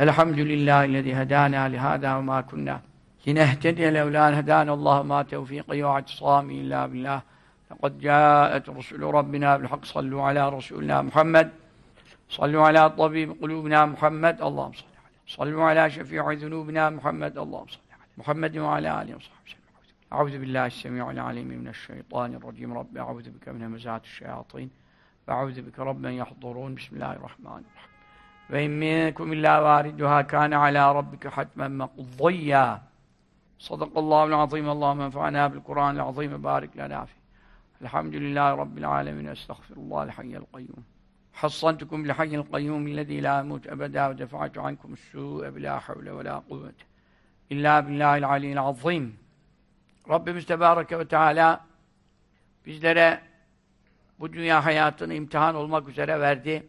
الحمد لله الذي هدانا لهذا وما كنا لنهتدي لولا أن هدانا الله. ما توفيقي واعتصامي إلا بالله. لقد جاءت رسل ربنا بالحق. صلوا على رسولنا محمد. صلوا على طبيب قلوبنا محمد. اللهم صل عليه صلوا على شفيع ذنوبنا محمد. اللهم صل عليه محمد وعلى آله وصحبه وسلم. أعوذ بالله السميع العليم من الشيطان الرجيم. رب أعوذ بك من همزات الشياطين. وأعوذ بك رب من يحضرون. بسم الله الرحمن الرحيم. Ve minkum illa variduha kana ala rabbika hatmen maqdiyya. Sadakallahu azim. Allahumme enfa'na bil Kur'anil azim. Barik lana fi. Elhamdülillahi rabbil alamin. Estağfirullahal hayyul kayyum. Kayyum ellezî la yemut ebeda ve defa'tu ankum es-sû'e bila havle ve la kuvvete illa billahil aliyyil azim. Rabbimiz Tebareke ve Teala bizlere bu dünya hayatını imtihan olmak üzere verdi.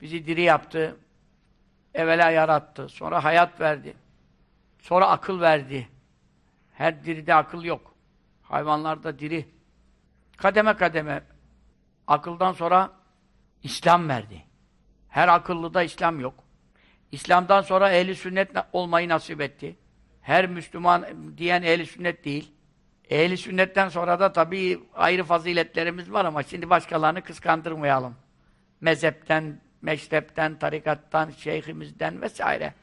Bizi diri yaptı. Evvela yarattı. Sonra hayat verdi. Sonra akıl verdi. Her diride akıl yok. Hayvanlarda diri. Kademe kademe akıldan sonra İslam verdi. Her akıllıda İslam yok. İslam'dan sonra ehli sünnet olmayı nasip etti. Her Müslüman diyen ehli sünnet değil. Ehli sünnetten sonra da tabii ayrı faziletlerimiz var ama şimdi başkalarını kıskandırmayalım. Mezhepten, meşrepten, tarikattan, şeyhimizden vesaire.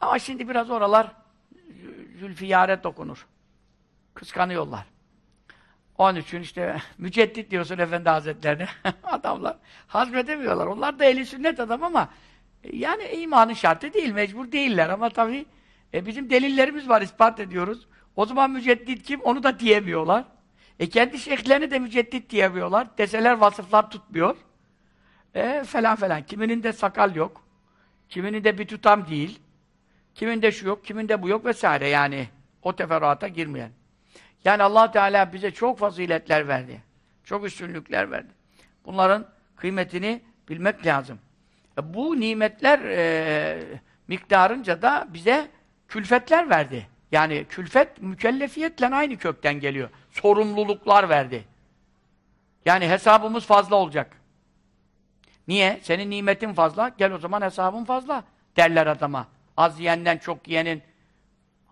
Ama şimdi biraz oralar zülfiyare dokunur. Kıskanıyorlar. Onun için işte müceddit diyorsun Efendi Hazretlerine. Adamlar hazmedemiyorlar. Onlar da eli sünnet adam ama yani imanın şartı değil, mecbur değiller ama tabii e, bizim delillerimiz var, ispat ediyoruz. O zaman müceddit kim? Onu da diyemiyorlar. E kendi şeyhlerini de müceddit diyemiyorlar. Deseler vasıflar tutmuyor. E falan falan. Kiminin de sakal yok. Kiminin de bir tutam değil. Kiminde şu yok, kiminde bu yok vesaire yani. O teferruata girmeyen. Yani allah Teala bize çok faziletler verdi. Çok üstünlükler verdi. Bunların kıymetini bilmek lazım. E, bu nimetler e, miktarınca da bize külfetler verdi. Yani külfet mükellefiyetle aynı kökten geliyor. Sorumluluklar verdi. Yani hesabımız fazla olacak. Niye? Senin nimetin fazla, gel o zaman hesabın fazla derler adama. Az yiyenden çok yiyenin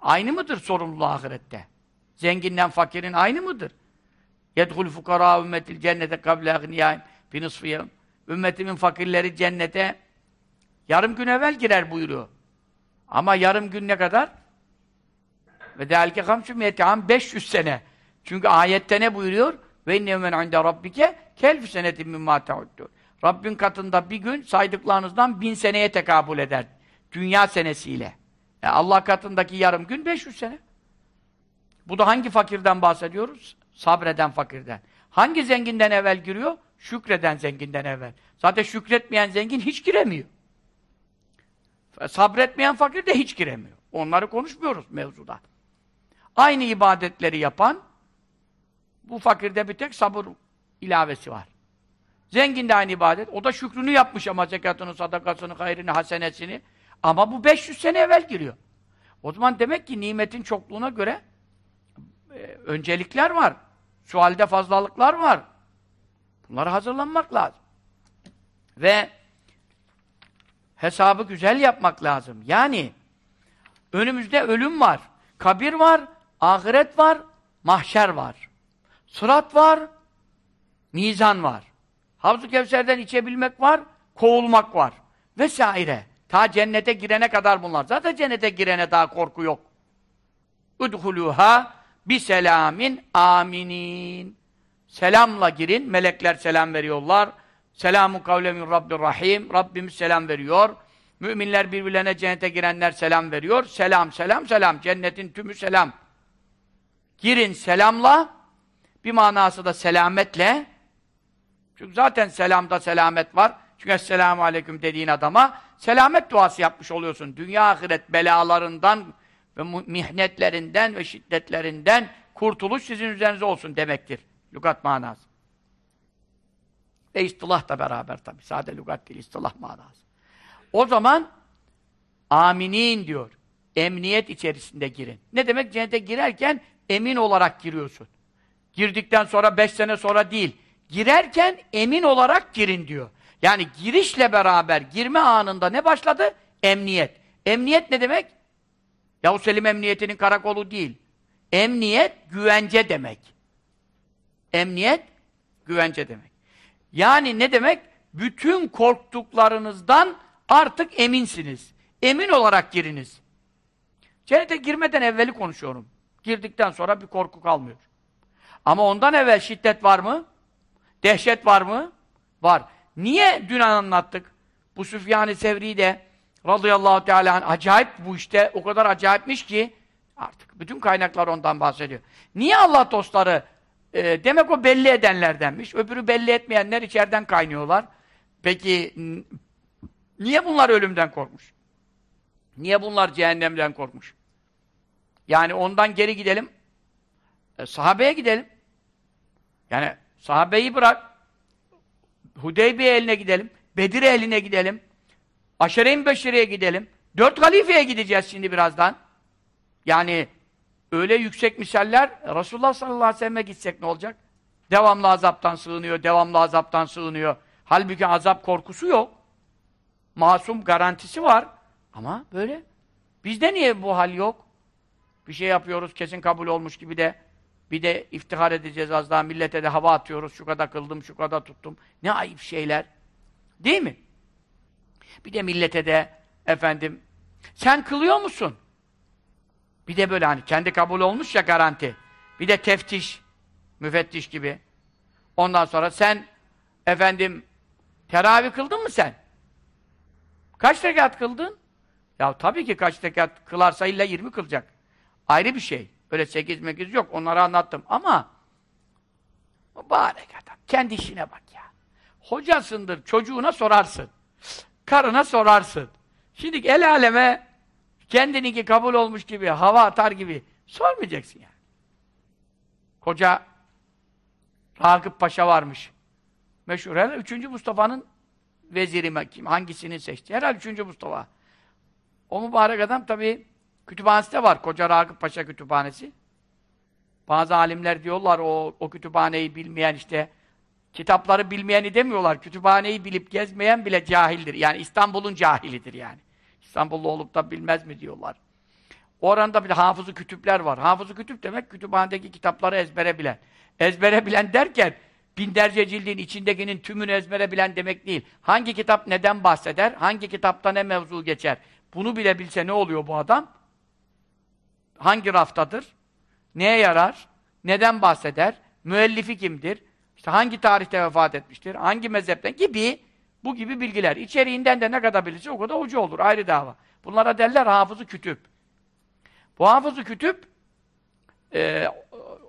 aynı mıdır sorumluluğu ahirette? Zenginden fakirin aynı mıdır? Yedhul fukara ümmetil cennete kable agniyâin binisfiyem. Ümmetimin fakirleri cennete yarım gün evvel girer buyuruyor. Ama yarım gün ne kadar? Ve delke hamsü miyeti 500 sene. Çünkü ayette ne buyuruyor? Ve innemen inde rabbike kelfü senetin mimma teuddur. Rabbin katında bir gün saydıklarınızdan bin seneye tekabül eder. Dünya senesiyle. Yani Allah katındaki yarım gün 500 sene. Bu da hangi fakirden bahsediyoruz? Sabreden fakirden. Hangi zenginden evvel giriyor? Şükreden zenginden evvel. Zaten şükretmeyen zengin hiç giremiyor. Sabretmeyen fakir de hiç giremiyor. Onları konuşmuyoruz mevzuda. Aynı ibadetleri yapan bu fakirde bir tek sabır ilavesi var. Zengin de aynı ibadet. O da şükrünü yapmış ama zekatını, sadakasını, hayrını, hasenesini. Ama bu 500 sene evvel giriyor. O zaman demek ki nimetin çokluğuna göre e, öncelikler var. Şu halde fazlalıklar var. Bunlara hazırlanmak lazım. Ve hesabı güzel yapmak lazım. Yani önümüzde ölüm var, kabir var, ahiret var, mahşer var. Sırat var, mizan var. Havzu Kevser'den içebilmek var, kovulmak var. Vesaire. Ta cennete girene kadar bunlar. Zaten cennete girene daha korku yok. Udhuluha bi selamin aminin. Selamla girin. Melekler selam veriyorlar. Selamun kavlemin Rabbir Rahim. Rabbimiz selam veriyor. Müminler birbirlerine cennete girenler selam veriyor. Selam, selam, selam. Cennetin tümü selam. Girin selamla. Bir manası da selametle. Çünkü zaten selamda selamet var. Çünkü Esselamu Aleyküm dediğin adama selamet duası yapmış oluyorsun. Dünya ahiret belalarından ve mihnetlerinden ve şiddetlerinden kurtuluş sizin üzerinize olsun demektir. Lugat manası. Ve istilah da beraber tabi. Sade lugat değil, istilah manası. O zaman aminin diyor. Emniyet içerisinde girin. Ne demek? Cennete girerken emin olarak giriyorsun. Girdikten sonra beş sene sonra değil girerken emin olarak girin diyor. Yani girişle beraber girme anında ne başladı? Emniyet. Emniyet ne demek? Yavuz Selim Emniyeti'nin karakolu değil. Emniyet, güvence demek. Emniyet, güvence demek. Yani ne demek? Bütün korktuklarınızdan artık eminsiniz. Emin olarak giriniz. Cennete girmeden evveli konuşuyorum. Girdikten sonra bir korku kalmıyor. Ama ondan evvel şiddet var mı? Dehşet var mı? Var. Niye dün anlattık? Bu Süfyan-ı Sevri de radıyallahu teala acayip bu işte o kadar acayipmiş ki artık bütün kaynaklar ondan bahsediyor. Niye Allah dostları e, demek o belli edenlerdenmiş. Öbürü belli etmeyenler içeriden kaynıyorlar. Peki niye bunlar ölümden korkmuş? Niye bunlar cehennemden korkmuş? Yani ondan geri gidelim. E, sahabeye gidelim. Yani sahabeyi bırak. Hudeybiye eline gidelim. Bedir eline gidelim. Aşere-i Beşire'ye gidelim. Dört halifeye gideceğiz şimdi birazdan. Yani öyle yüksek misaller Resulullah sallallahu aleyhi ve sellem'e gitsek ne olacak? Devamlı azaptan sığınıyor, devamlı azaptan sığınıyor. Halbuki azap korkusu yok. Masum garantisi var. Ama böyle. Bizde niye bu hal yok? Bir şey yapıyoruz kesin kabul olmuş gibi de bir de iftihar edeceğiz az daha millete de hava atıyoruz. Şu kadar kıldım, şu kadar tuttum. Ne ayıp şeyler. Değil mi? Bir de millete de efendim sen kılıyor musun? Bir de böyle hani kendi kabul olmuş ya garanti. Bir de teftiş, müfettiş gibi. Ondan sonra sen efendim teravih kıldın mı sen? Kaç rekat kıldın? Ya tabii ki kaç rekat kılarsa illa 20 kılacak. Ayrı bir şey. Öyle sekiz mekiz yok. Onları anlattım. Ama mübarek adam. Kendi işine bak ya. Hocasındır. Çocuğuna sorarsın. Karına sorarsın. Şimdi el aleme kendininki kabul olmuş gibi, hava atar gibi sormayacaksın yani. Koca Ragıp Paşa varmış. Meşhur. Herhalde 3. Mustafa'nın veziri kim? Hangisini seçti? Herhalde 3. Mustafa. O mübarek adam tabii Kütüphanesi de var. Koca Ragıp Paşa Kütüphanesi. Bazı alimler diyorlar o, o kütüphaneyi bilmeyen işte kitapları bilmeyeni demiyorlar. Kütüphaneyi bilip gezmeyen bile cahildir. Yani İstanbul'un cahilidir yani. İstanbullu olup da bilmez mi diyorlar. Oranda bir de hafızı kütüpler var. Hafızı kütüp demek kütüphanedeki kitapları ezbere bilen. Ezbere bilen derken binlerce cildin içindekinin tümünü ezbere bilen demek değil. Hangi kitap neden bahseder? Hangi kitapta ne mevzu geçer? Bunu bile bilse ne oluyor bu adam? Hangi raftadır, neye yarar, neden bahseder, müellifi kimdir, işte hangi tarihte vefat etmiştir, hangi mezhepten gibi bu gibi bilgiler. İçeriğinden de ne kadar bilirse o kadar hoca olur. Ayrı dava. Bunlara derler hafızı kütüp. Bu hafızı kütüp e,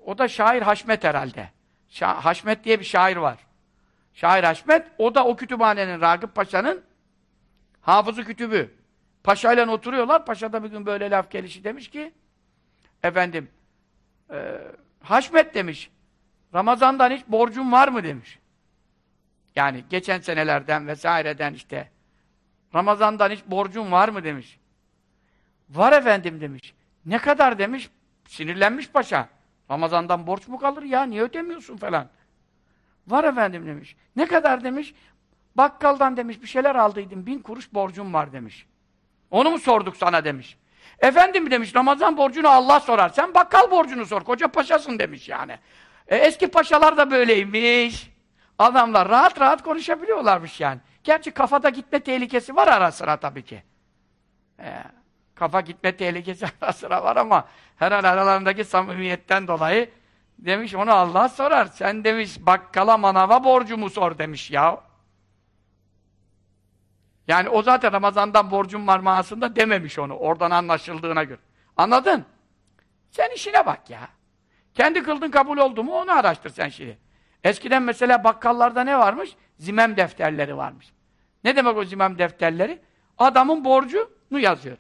o da şair Haşmet herhalde. Şa Haşmet diye bir şair var. Şair Haşmet, o da o kütüphanenin Ragıp Paşa'nın hafızı kütübü. Paşayla oturuyorlar. Paşa da bir gün böyle laf gelişi demiş ki efendim e, Haşmet demiş. Ramazan'dan hiç borcun var mı demiş. Yani geçen senelerden vesaireden işte Ramazan'dan hiç borcun var mı demiş. Var efendim demiş. Ne kadar demiş. Sinirlenmiş paşa. Ramazan'dan borç mu kalır ya? Niye ödemiyorsun falan. Var efendim demiş. Ne kadar demiş. Bakkaldan demiş bir şeyler aldıydım. Bin kuruş borcum var demiş. Onu mu sorduk sana demiş. Efendim demiş Ramazan borcunu Allah sorar. Sen bakkal borcunu sor. Koca paşasın demiş yani. E, eski paşalar da böyleymiş. Adamlar rahat rahat konuşabiliyorlarmış yani. Gerçi kafada gitme tehlikesi var ara sıra tabii ki. E, kafa gitme tehlikesi ara sıra var ama her an aralarındaki samimiyetten dolayı demiş onu Allah sorar. Sen demiş bakkala manava borcumu sor demiş ya. Yani o zaten Ramazan'dan borcum var manasında dememiş onu. Oradan anlaşıldığına göre. Anladın? Sen işine bak ya. Kendi kıldın kabul oldu mu onu araştır sen şimdi. Eskiden mesela bakkallarda ne varmış? Zimem defterleri varmış. Ne demek o zimem defterleri? Adamın borcunu yazıyor.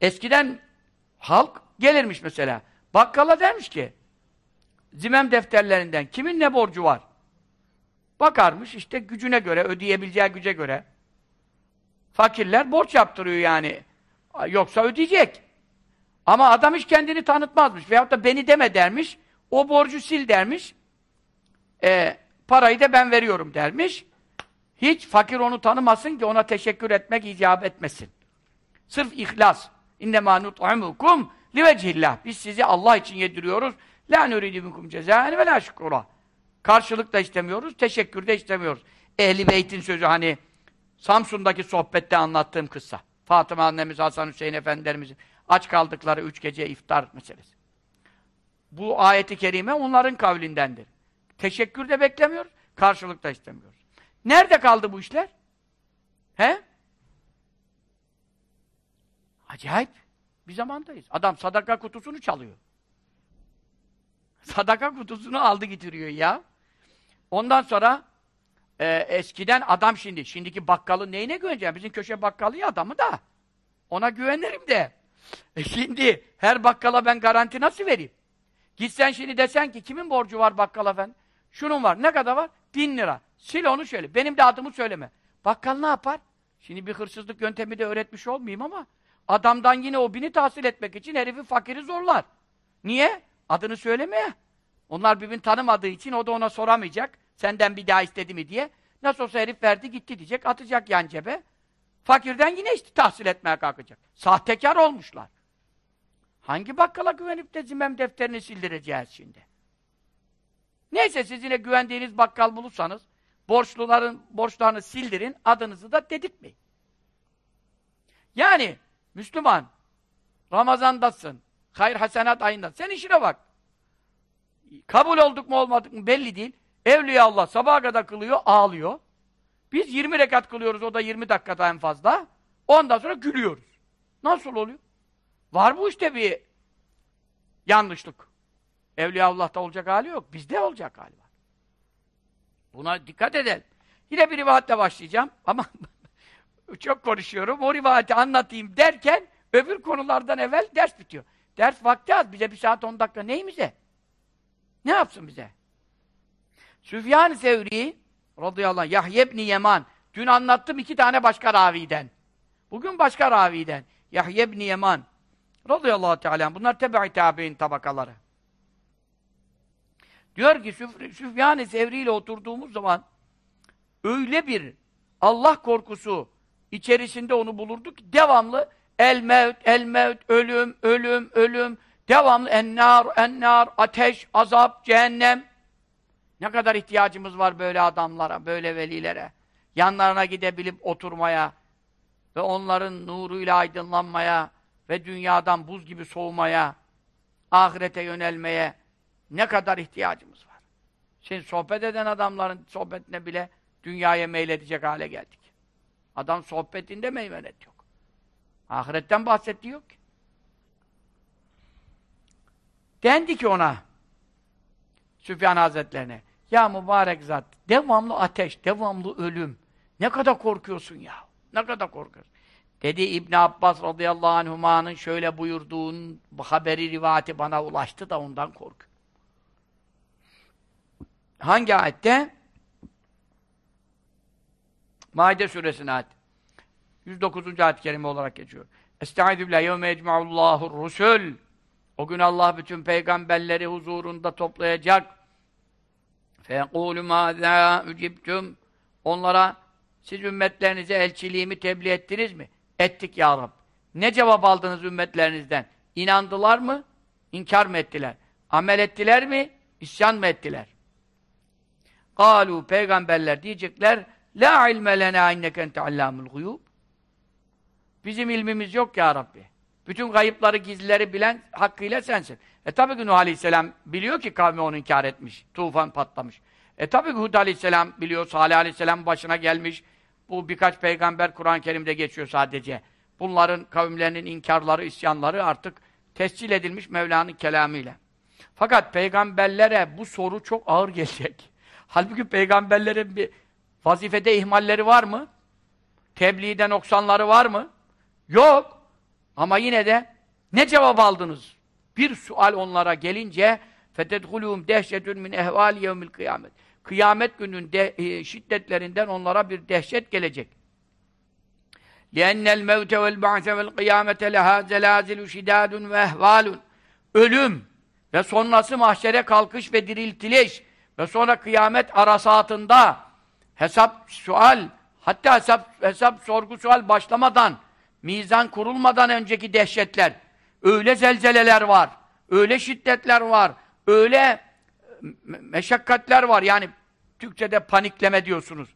Eskiden halk gelirmiş mesela. Bakkala dermiş ki zimem defterlerinden kimin ne borcu var? Bakarmış işte gücüne göre, ödeyebileceği güce göre Fakirler borç yaptırıyor yani. Yoksa ödeyecek. Ama adam hiç kendini tanıtmazmış. Veyahut da beni deme dermiş. O borcu sil dermiş. E, parayı da ben veriyorum dermiş. Hiç fakir onu tanımasın ki ona teşekkür etmek icap etmesin. Sırf ihlas. İnnemâ nut'imukum livecihillah. Biz sizi Allah için yediriyoruz. La nuridu minkum cezâen ve la. Karşılık da istemiyoruz, teşekkür de istemiyoruz. Ehli Beyt'in sözü hani Samsun'daki sohbette anlattığım kıssa. Fatıma annemiz, Hasan Hüseyin efendilerimizin aç kaldıkları üç gece iftar meselesi. Bu ayeti kerime onların kavlindendir. Teşekkür de beklemiyoruz, karşılık da istemiyoruz. Nerede kaldı bu işler? He? Acayip bir zamandayız. Adam sadaka kutusunu çalıyor. Sadaka kutusunu aldı getiriyor ya. Ondan sonra e, eskiden adam şimdi, şimdiki bakkalı neyine güveneceğim? Bizim köşe bakkalı ya adamı da. Ona güvenirim de. E şimdi her bakkala ben garanti nasıl vereyim? Gitsen şimdi desen ki kimin borcu var bakkala efendim? Şunun var. Ne kadar var? Bin lira. Sil onu şöyle. Benim de adımı söyleme. Bakkal ne yapar? Şimdi bir hırsızlık yöntemi de öğretmiş olmayayım ama adamdan yine o bini tahsil etmek için herifi fakiri zorlar. Niye? Adını söylemeye. Onlar birbirini tanımadığı için o da ona soramayacak. Senden bir daha istedi mi diye. Nasıl olsa herif verdi gitti diyecek. Atacak yan cebe. Fakirden yine işte tahsil etmeye kalkacak. Sahtekar olmuşlar. Hangi bakkala güvenip de zimem defterini sildireceğiz şimdi? Neyse siz yine güvendiğiniz bakkal bulursanız borçluların borçlarını sildirin, adınızı da dedirtmeyin. Yani Müslüman Ramazandasın, hayır hasenat ayında. Sen işine bak. Kabul olduk mu olmadık mı belli değil. Evliya Allah sabaha kadar kılıyor, ağlıyor. Biz 20 rekat kılıyoruz, o da 20 dakikada en fazla. Ondan sonra gülüyoruz. Nasıl oluyor? Var bu işte bir yanlışlık. Evliya Allah'ta olacak hali yok. Bizde olacak hali var. Buna dikkat edelim. Yine bir rivayetle başlayacağım ama çok konuşuyorum. O rivayeti anlatayım derken öbür konulardan evvel ders bitiyor. Ders vakti az. Bize bir saat on dakika neyimize? Ne yapsın bize? Süfyan-ı Sevri radıyallahu anh, Yahya ibn Yeman dün anlattım iki tane başka raviden. Bugün başka raviden. Yahya ibn Yeman radıyallahu teala bunlar tebe-i tabi'in tabakaları. Diyor ki Süf Süfyan-ı Sevri ile oturduğumuz zaman öyle bir Allah korkusu içerisinde onu bulurduk ki devamlı el mevt, el mevt, ölüm, ölüm, ölüm, devamlı ennar, ennar, ateş, azap, cehennem. Ne kadar ihtiyacımız var böyle adamlara, böyle velilere. Yanlarına gidebilip oturmaya ve onların nuruyla aydınlanmaya ve dünyadan buz gibi soğumaya, ahirete yönelmeye ne kadar ihtiyacımız var. Şimdi sohbet eden adamların sohbetine bile dünyaya meyledecek hale geldik. Adam sohbetinde meymenet yok. Ahiretten bahsetti yok ki. Dendi ki ona Süfyan Hazretlerine ya mübarek zat devamlı ateş, devamlı ölüm. Ne kadar korkuyorsun ya? Ne kadar korkuyorsun? Dedi İbn Abbas radıyallahu anhuma'nın şöyle buyurduğun haberi rivayeti bana ulaştı da ondan korkuyorum. Hangi ayette? Maide suresinin ayet. 109. ayet-i kerime olarak geçiyor. Estaizu billah yevme ecma'ullahur rusul. O gün Allah bütün peygamberleri huzurunda toplayacak. فَيَقُولُ مَاذَا اُجِبْتُمْ Onlara siz ümmetlerinize elçiliğimi tebliğ ettiniz mi? Ettik ya Rab. Ne cevap aldınız ümmetlerinizden? İnandılar mı? İnkar mı ettiler? Amel ettiler mi? İsyan mı ettiler? Kalu peygamberler diyecekler La ilme lena inneke ente allamul guyub. Bizim ilmimiz yok ya Rabbi. Bütün kayıpları, gizlileri bilen hakkıyla sensin. E tabi ki Nuh Aleyhisselam biliyor ki kavmi onu inkar etmiş. Tufan patlamış. E tabi ki Hud Aleyhisselam biliyor, Salih Aleyhisselam başına gelmiş. Bu birkaç peygamber Kur'an-ı Kerim'de geçiyor sadece. Bunların kavimlerinin inkarları, isyanları artık tescil edilmiş Mevla'nın kelamıyla. Fakat peygamberlere bu soru çok ağır gelecek. Halbuki peygamberlerin bir vazifede ihmalleri var mı? Tebliğde noksanları var mı? Yok. Ama yine de ne cevap aldınız? Bir sual onlara gelince fetedhulûm dehşetün min ehvâl yevmil kıyamet. Kıyamet günün de, e, şiddetlerinden onlara bir dehşet gelecek. لِأَنَّ الْمَوْتَ وَالْبَعْثَ وَالْقِيَامَةَ لَهَا زَلَازِلُ شِدَادٌ وَاَهْوَالٌ Ölüm ve sonrası mahşere kalkış ve diriltiliş ve sonra kıyamet arasatında hesap, sual, hatta hesap, hesap sorgu sual başlamadan Mizan kurulmadan önceki dehşetler. Öyle zelzeleler var. Öyle şiddetler var. Öyle me- meşakkatler var. Yani Türkçe'de panikleme diyorsunuz.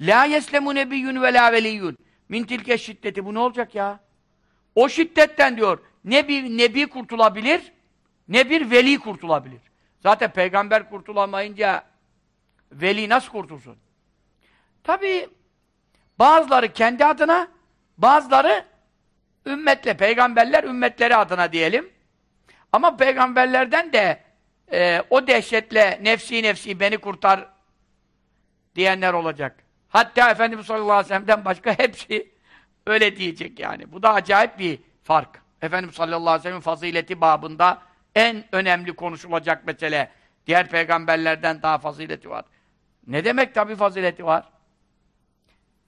La yeslemu nebiyyun ve la veliyyun. Min tilke şiddeti. Bu ne olacak ya? O şiddetten diyor ne bir nebi kurtulabilir ne bir veli kurtulabilir. Zaten peygamber kurtulamayınca veli nasıl kurtulsun? Tabi bazıları kendi adına bazıları ümmetle, peygamberler ümmetleri adına diyelim. Ama peygamberlerden de e, o dehşetle nefsi nefsi beni kurtar diyenler olacak. Hatta Efendimiz sallallahu aleyhi ve sellem'den başka hepsi öyle diyecek yani. Bu da acayip bir fark. Efendimiz sallallahu aleyhi ve sellem'in fazileti babında en önemli konuşulacak mesele. Diğer peygamberlerden daha fazileti var. Ne demek tabi fazileti var?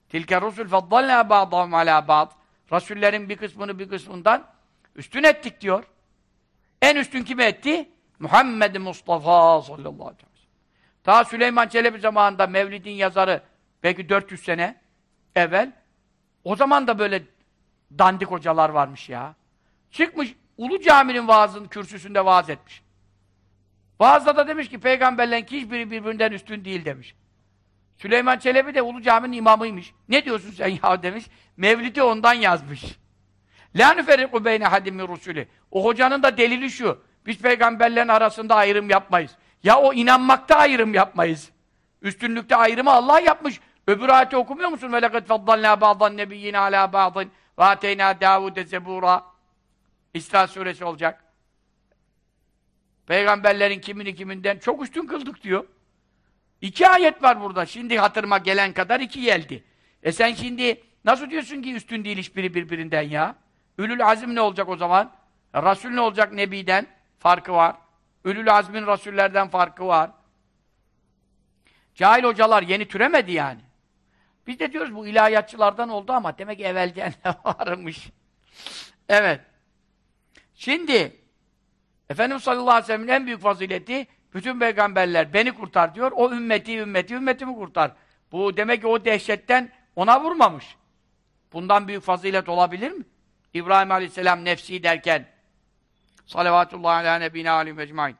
Tilke rusul faddalna ba'dahum ala ba'd. Rasullerin bir kısmını bir kısmından üstün ettik diyor. En üstün kime etti? Muhammed Mustafa sallallahu aleyhi ve sellem. Ta Süleyman Çelebi zamanında Mevlid'in yazarı belki 400 sene evvel o zaman da böyle dandik hocalar varmış ya. Çıkmış Ulu Cami'nin vaazının kürsüsünde vaaz etmiş. Vaazda da demiş ki peygamberlerin hiçbiri birbirinden üstün değil demiş. Süleyman Çelebi de Ulu Cami'nin imamıymış. Ne diyorsun sen ya demiş. Mevlid'i ondan yazmış. La nüferriku beyne hadim min rusulü. O hocanın da delili şu. Biz peygamberlerin arasında ayrım yapmayız. Ya o inanmakta ayrım yapmayız. Üstünlükte ayrımı Allah yapmış. Öbür ayeti okumuyor musun? Faddalna ba'dan nebiyyine ala ba'din ve ateyna Davud'e zebura. İsra suresi olacak. Peygamberlerin kimini kiminden çok üstün kıldık diyor. İki ayet var burada. Şimdi hatırıma gelen kadar iki geldi. E sen şimdi nasıl diyorsun ki üstün değil hiçbiri birbirinden ya? Ülül azim ne olacak o zaman? Rasul ne olacak Nebi'den? Farkı var. Ülül azmin Rasullerden farkı var. Cahil hocalar yeni türemedi yani. Biz de diyoruz bu ilahiyatçılardan oldu ama demek ki evvelden de varmış. evet. Şimdi Efendimiz sallallahu aleyhi ve sellem'in en büyük fazileti bütün peygamberler beni kurtar diyor. O ümmeti, ümmeti, ümmetimi kurtar. Bu demek ki o dehşetten ona vurmamış. Bundan büyük fazilet olabilir mi? İbrahim aleyhisselam nefsi derken salavatullahi ala nebine alim ecmain.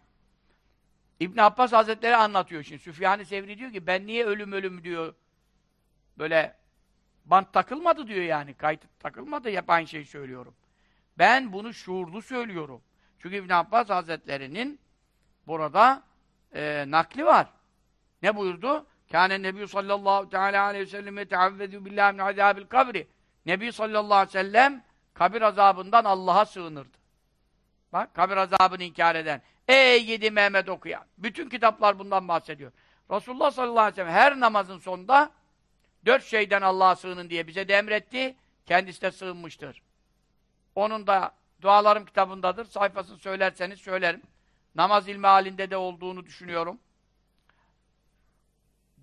İbn Abbas Hazretleri anlatıyor şimdi. Süfyan-ı Sevri diyor ki ben niye ölüm ölüm diyor. Böyle bant takılmadı diyor yani. Kayıt takılmadı hep aynı şeyi söylüyorum. Ben bunu şuurlu söylüyorum. Çünkü İbn Abbas Hazretleri'nin burada e, nakli var. Ne buyurdu? Kâne Nebi sallallahu teala aleyhi ve sellem teavvezu billahi min azâbil kabri. Nebi sallallahu aleyhi ve sellem kabir azabından Allah'a sığınırdı. Bak kabir azabını inkar eden. Ey gidi Mehmet okuyan. Bütün kitaplar bundan bahsediyor. Resulullah sallallahu aleyhi ve sellem her namazın sonunda dört şeyden Allah'a sığının diye bize de emretti. Kendisi de sığınmıştır. Onun da dualarım kitabındadır. Sayfasını söylerseniz söylerim. Namaz ilmi halinde de olduğunu düşünüyorum.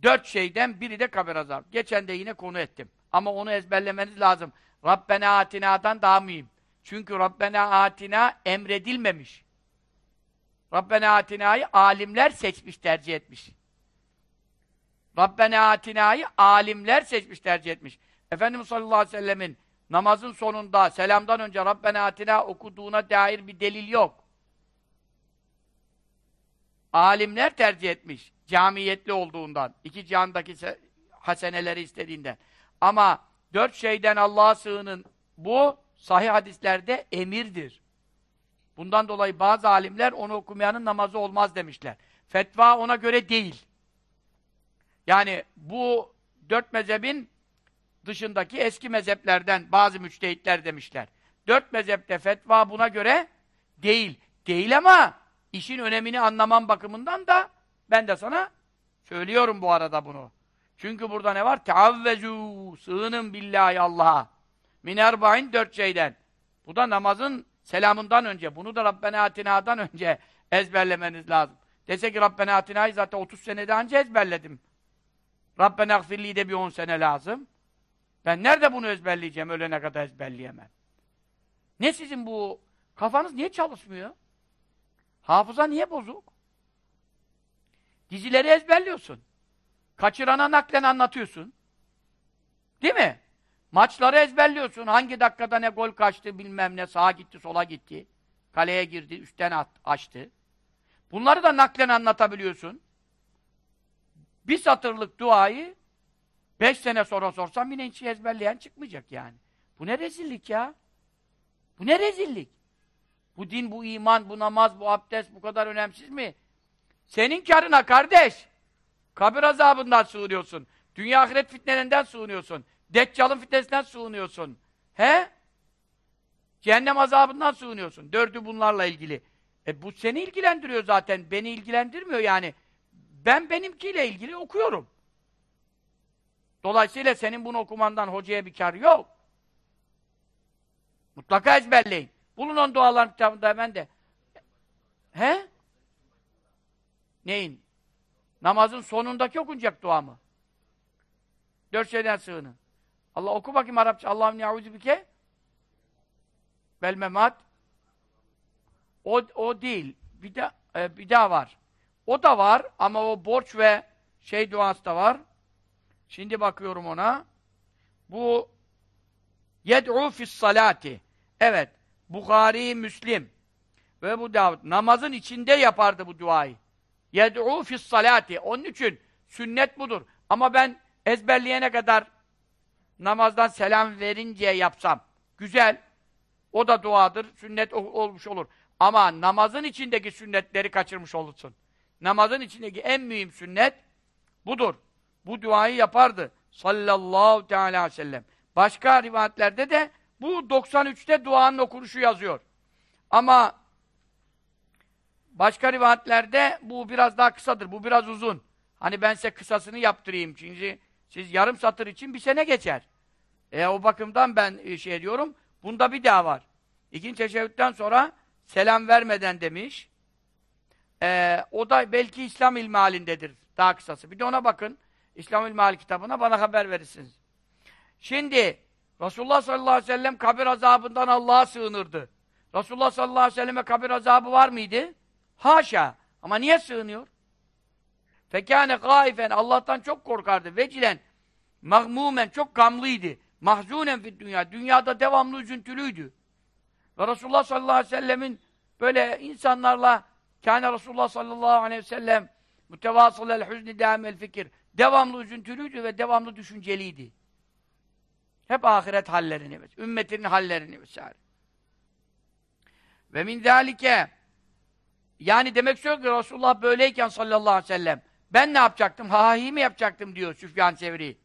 Dört şeyden biri de kabir azabı. Geçen de yine konu ettim. Ama onu ezberlemeniz lazım. Rabbena atina'dan daha mühim. Çünkü Rabbena atina emredilmemiş. Rabbena atina'yı alimler seçmiş, tercih etmiş. Rabbena atina'yı alimler seçmiş, tercih etmiş. Efendimiz sallallahu aleyhi ve sellemin namazın sonunda, selamdan önce Rabbena atina okuduğuna dair bir delil yok. Alimler tercih etmiş. Camiyetli olduğundan. iki candaki haseneleri istediğinden. Ama dört şeyden Allah'a sığının bu sahih hadislerde emirdir. Bundan dolayı bazı alimler onu okumayanın namazı olmaz demişler. Fetva ona göre değil. Yani bu dört mezhebin dışındaki eski mezheplerden bazı müçtehitler demişler. Dört mezhepte fetva buna göre değil. Değil ama işin önemini anlaman bakımından da ben de sana söylüyorum bu arada bunu. Çünkü burada ne var? Teavvezu, sığının billahi Allah'a. Min erba'in dört şeyden. Bu da namazın selamından önce. Bunu da Rabbena Atina'dan önce ezberlemeniz lazım. Dese ki Rabbena Atina'yı zaten 30 senede önce ezberledim. Rabbena gfirli de bir 10 sene lazım. Ben nerede bunu ezberleyeceğim? Ölene kadar ezberleyemem. Ne sizin bu? Kafanız niye çalışmıyor? Hafıza niye bozuk? Dizileri ezberliyorsun. Kaçırana naklen anlatıyorsun. Değil mi? Maçları ezberliyorsun. Hangi dakikada ne gol kaçtı bilmem ne. Sağa gitti, sola gitti. Kaleye girdi, üstten at, açtı. Bunları da naklen anlatabiliyorsun. Bir satırlık duayı beş sene sonra sorsam yine hiç ezberleyen çıkmayacak yani. Bu ne rezillik ya? Bu ne rezillik? Bu din, bu iman, bu namaz, bu abdest bu kadar önemsiz mi? Senin karına kardeş. Kabir azabından sığınıyorsun. Dünya ahiret fitnelerinden sığınıyorsun. Deccal'ın fitnesinden sığınıyorsun. He? Cehennem azabından sığınıyorsun. Dördü bunlarla ilgili. E bu seni ilgilendiriyor zaten. Beni ilgilendirmiyor yani. Ben benimkiyle ilgili okuyorum. Dolayısıyla senin bunu okumandan hocaya bir kar yok. Mutlaka ezberleyin. Bulun on dualar kitabında hemen de. He? Neyin? Namazın sonundaki okunacak dua mı? Dört şeyden sığının. Allah oku bakayım Arapça. Allah'ım ya'uzu bike bel memat o, o değil. Bir, de, e, bir daha var. O da var ama o borç ve şey duası da var. Şimdi bakıyorum ona. Bu yed'u fis salati. Evet. Bukhari, Müslim ve bu Davud namazın içinde yapardı bu duayı. Yed'u fis salati. Onun için sünnet budur. Ama ben ezberleyene kadar namazdan selam verince yapsam güzel. O da duadır. Sünnet olmuş olur. Ama namazın içindeki sünnetleri kaçırmış olursun. Namazın içindeki en mühim sünnet budur. Bu duayı yapardı. Sallallahu teala aleyhi ve sellem. Başka rivayetlerde de bu 93'te duanın okunuşu yazıyor. Ama başka rivayetlerde bu biraz daha kısadır. Bu biraz uzun. Hani ben size kısasını yaptırayım. Çünkü siz yarım satır için bir sene geçer. E o bakımdan ben e, şey diyorum. Bunda bir daha var. İkinci teşebbütten sonra selam vermeden demiş. Ee, o da belki İslam ilmi halindedir. Daha kısası. Bir de ona bakın. İslam ilmi hali kitabına bana haber verirsiniz. Şimdi Resulullah sallallahu aleyhi ve sellem kabir azabından Allah'a sığınırdı. Resulullah sallallahu aleyhi ve selleme kabir azabı var mıydı? Haşa. Ama niye sığınıyor? Fekâne gâifen. Allah'tan çok korkardı. Vecilen. Mağmumen. Çok gamlıydı. Mahzunen fid dünya. Dünyada devamlı üzüntülüydü. Ve Resulullah sallallahu aleyhi ve sellemin böyle insanlarla kâne Resulullah sallallahu aleyhi ve sellem mütevasılel hüzni dâmel fikir. Devamlı üzüntülüydü ve devamlı düşünceliydi. Hep ahiret hallerini, ümmetinin hallerini vesaire. Ve min zâlike yani demek istiyor ki Resulullah böyleyken sallallahu aleyhi ve sellem ben ne yapacaktım? Hahi mi yapacaktım diyor Süfyan Sevri.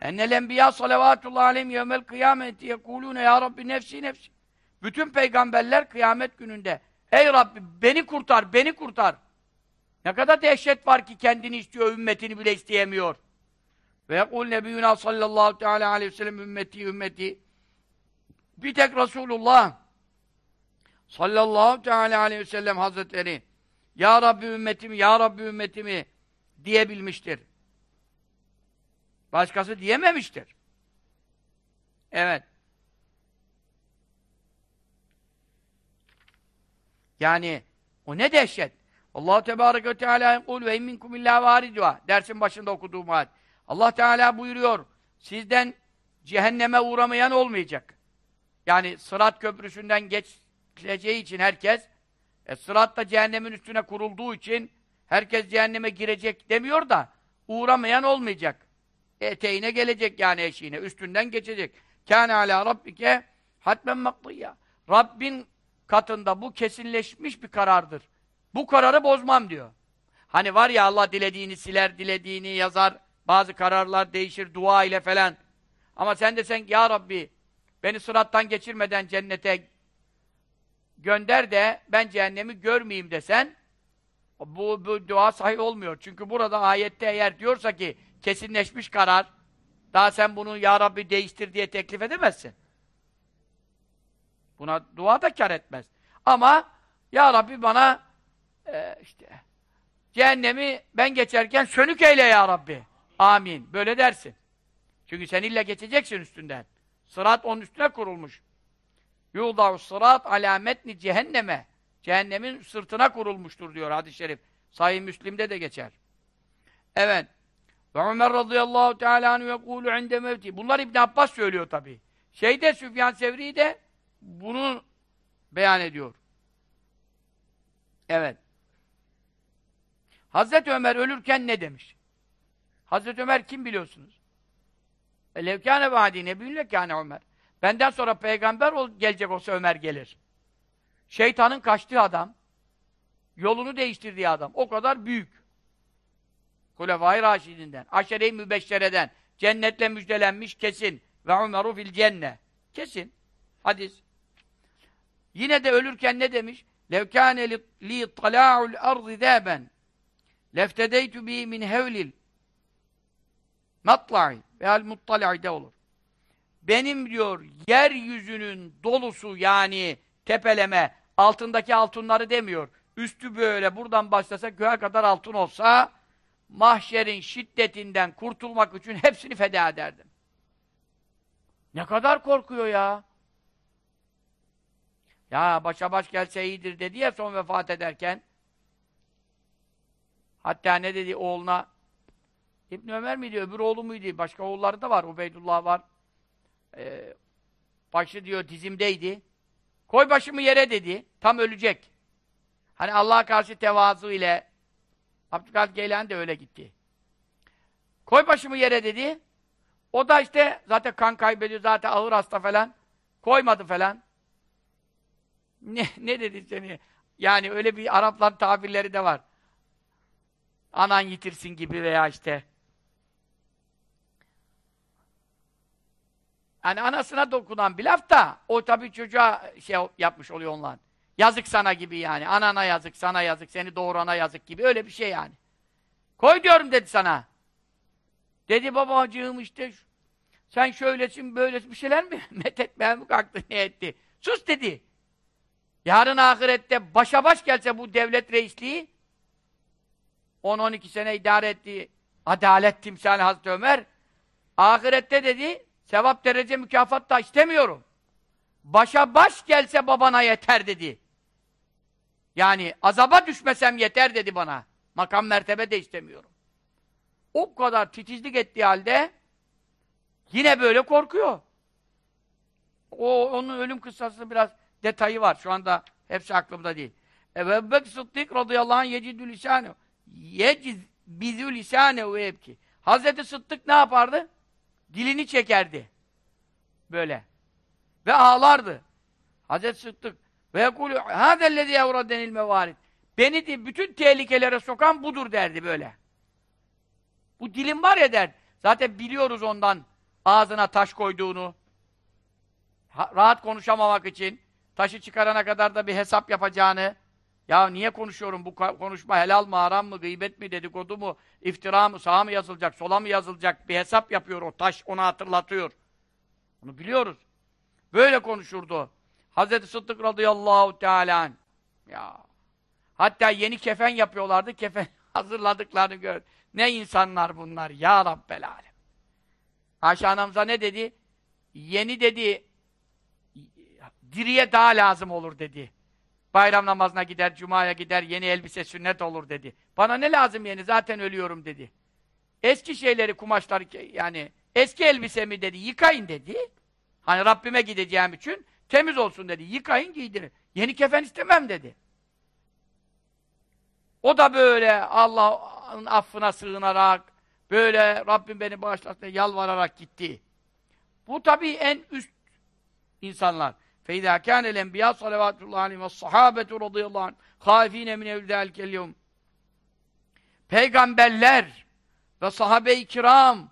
Ennel enbiya salavatullah aleyhim yevmel kıyameti yekulune ya Rabbi nefsi nefsi. Bütün peygamberler kıyamet gününde ey Rabbi beni kurtar, beni kurtar. Ne kadar dehşet var ki kendini istiyor, ümmetini bile isteyemiyor. Ve yekul nebiyyuna sallallahu teala aleyhi ve sellem ümmeti ümmeti. Bir tek Resulullah sallallahu teala aleyhi ve sellem hazretleri Ya Rabbi ümmetimi, Ya Rabbi ümmetimi diyebilmiştir. Başkası diyememiştir. Evet. Yani o ne dehşet. Allah Tebareke ve Teala yekul ve minkum illa varidua. Dersin başında okuduğum ayet. Allah Teala buyuruyor. Sizden cehenneme uğramayan olmayacak. Yani Sırat Köprüsü'nden geçileceği için herkes e, Sırat da cehennemin üstüne kurulduğu için herkes cehenneme girecek demiyor da uğramayan olmayacak eteğine gelecek yani eşiğine, üstünden geçecek. Kâne alâ rabbike hatmen maklıyya. Rabbin katında bu kesinleşmiş bir karardır. Bu kararı bozmam diyor. Hani var ya Allah dilediğini siler, dilediğini yazar, bazı kararlar değişir dua ile falan. Ama sen de sen ya Rabbi beni sırattan geçirmeden cennete gönder de ben cehennemi görmeyeyim desen bu, bu dua sahih olmuyor. Çünkü burada ayette eğer diyorsa ki kesinleşmiş karar. Daha sen bunu Ya Rabbi değiştir diye teklif edemezsin. Buna dua da kar etmez. Ama Ya Rabbi bana e, işte cehennemi ben geçerken sönük eyle Ya Rabbi. Amin. Böyle dersin. Çünkü sen illa geçeceksin üstünden. Sırat onun üstüne kurulmuş. Yuldâhu sırat alametni cehenneme. Cehennemin sırtına kurulmuştur diyor hadis-i şerif. Sahih Müslim'de de geçer. Evet. Ve Ömer radıyallahu teala anhu yekulu inde mevti. Bunlar İbn Abbas söylüyor tabi. Şeyde Süfyan Sevri de bunu beyan ediyor. Evet. Hazreti Ömer ölürken ne demiş? Hazreti Ömer kim biliyorsunuz? E, Levkâne vâdî nebiyyün lekâne Ömer. Benden sonra peygamber ol, gelecek olsa Ömer gelir. Şeytanın kaçtığı adam, yolunu değiştirdiği adam. O kadar büyük. Hulefâ-i Raşidinden, aşere-i mübeşşereden, cennetle müjdelenmiş kesin. Ve Ömer'u fil cenne. Kesin. Hadis. Yine de ölürken ne demiş? لَوْ كَانَ لِي طَلَاعُ الْأَرْضِ ذَابًا لَفْتَدَيْتُ بِهِ مِنْ هَوْلِ matla'i veya muttali'de olur. Benim diyor yeryüzünün dolusu yani tepeleme altındaki altınları demiyor. Üstü böyle buradan başlasa göğe kadar altın olsa mahşerin şiddetinden kurtulmak için hepsini feda ederdim. Ne kadar korkuyor ya. Ya başa baş gelse iyidir dedi ya son vefat ederken. Hatta ne dedi oğluna İbn Ömer miydi, öbür oğlu muydu? Başka oğulları da var, Ubeydullah var. Ee, başı diyor dizimdeydi. Koy başımı yere dedi. Tam ölecek. Hani Allah'a karşı tevazu ile Abdülkadir Geylani de öyle gitti. Koy başımı yere dedi. O da işte zaten kan kaybediyor, zaten ağır hasta falan. Koymadı falan. Ne, ne dedi seni? Yani öyle bir Araplar tabirleri de var. Anan yitirsin gibi veya işte Yani anasına dokunan bir laf da o tabii çocuğa şey yapmış oluyor onlar. Yazık sana gibi yani. Anana yazık, sana yazık, seni doğurana yazık gibi öyle bir şey yani. Koy diyorum dedi sana. Dedi babacığım işte sen şöylesin böylesin bir şeyler mi? Methetmeye mi kalktı ne etti? Sus dedi. Yarın ahirette başa baş gelse bu devlet reisliği 10-12 sene idare etti. Adalet timsali Hazreti Ömer ahirette dedi Sevap derece mükafat da istemiyorum. Başa baş gelse babana yeter dedi. Yani azaba düşmesem yeter dedi bana. Makam mertebe de istemiyorum. O kadar titizlik ettiği halde yine böyle korkuyor. O onun ölüm kıssası biraz detayı var. Şu anda hepsi aklımda değil. Ebu Bekir Sıddık radıyallahu anh yecidü lisanehu. Yeciz bizü lisanehu ebki. Hazreti Sıddık ne yapardı? Dilini çekerdi. Böyle. Ve ağlardı. Hazreti Sıddık ve yekulü hâzellezî evradenil mevarid. Beni de bütün tehlikelere sokan budur derdi böyle. Bu dilim var ya der. Zaten biliyoruz ondan ağzına taş koyduğunu. Ha, rahat konuşamamak için. Taşı çıkarana kadar da bir hesap yapacağını. Ya niye konuşuyorum? Bu konuşma helal mı, haram mı, gıybet mi, dedikodu mu, iftira mı, sağa mı yazılacak, sola mı yazılacak? Bir hesap yapıyor o taş, onu hatırlatıyor. Bunu biliyoruz. Böyle konuşurdu. Hazreti Sıddık radıyallahu teala Ya. Hatta yeni kefen yapıyorlardı. Kefen hazırladıklarını gör. Ne insanlar bunlar ya Rabbel alem. Ayşe anamıza ne dedi? Yeni dedi diriye daha lazım olur dedi. Bayram namazına gider, cumaya gider, yeni elbise sünnet olur dedi. Bana ne lazım yeni? Zaten ölüyorum dedi. Eski şeyleri, kumaşları yani eski elbisemi dedi, yıkayın dedi. Hani Rabbime gideceğim için temiz olsun dedi. Yıkayın giydirin. Yeni kefen istemem dedi. O da böyle Allah'ın affına sığınarak, böyle Rabbim beni bağışlasın yalvararak gitti. Bu tabii en üst insanlar. فَاِذَا كَانَ الْاَنْبِيَا صَلَوَاتُ اللّٰهِ عَلِيهِ وَالصَّحَابَةُ رَضِيَ اللّٰهِ عَنْهِ خَاف۪ينَ مِنْ اَوْلِدَٰلِكَ الْيَوْمِ Peygamberler ve sahabe-i kiram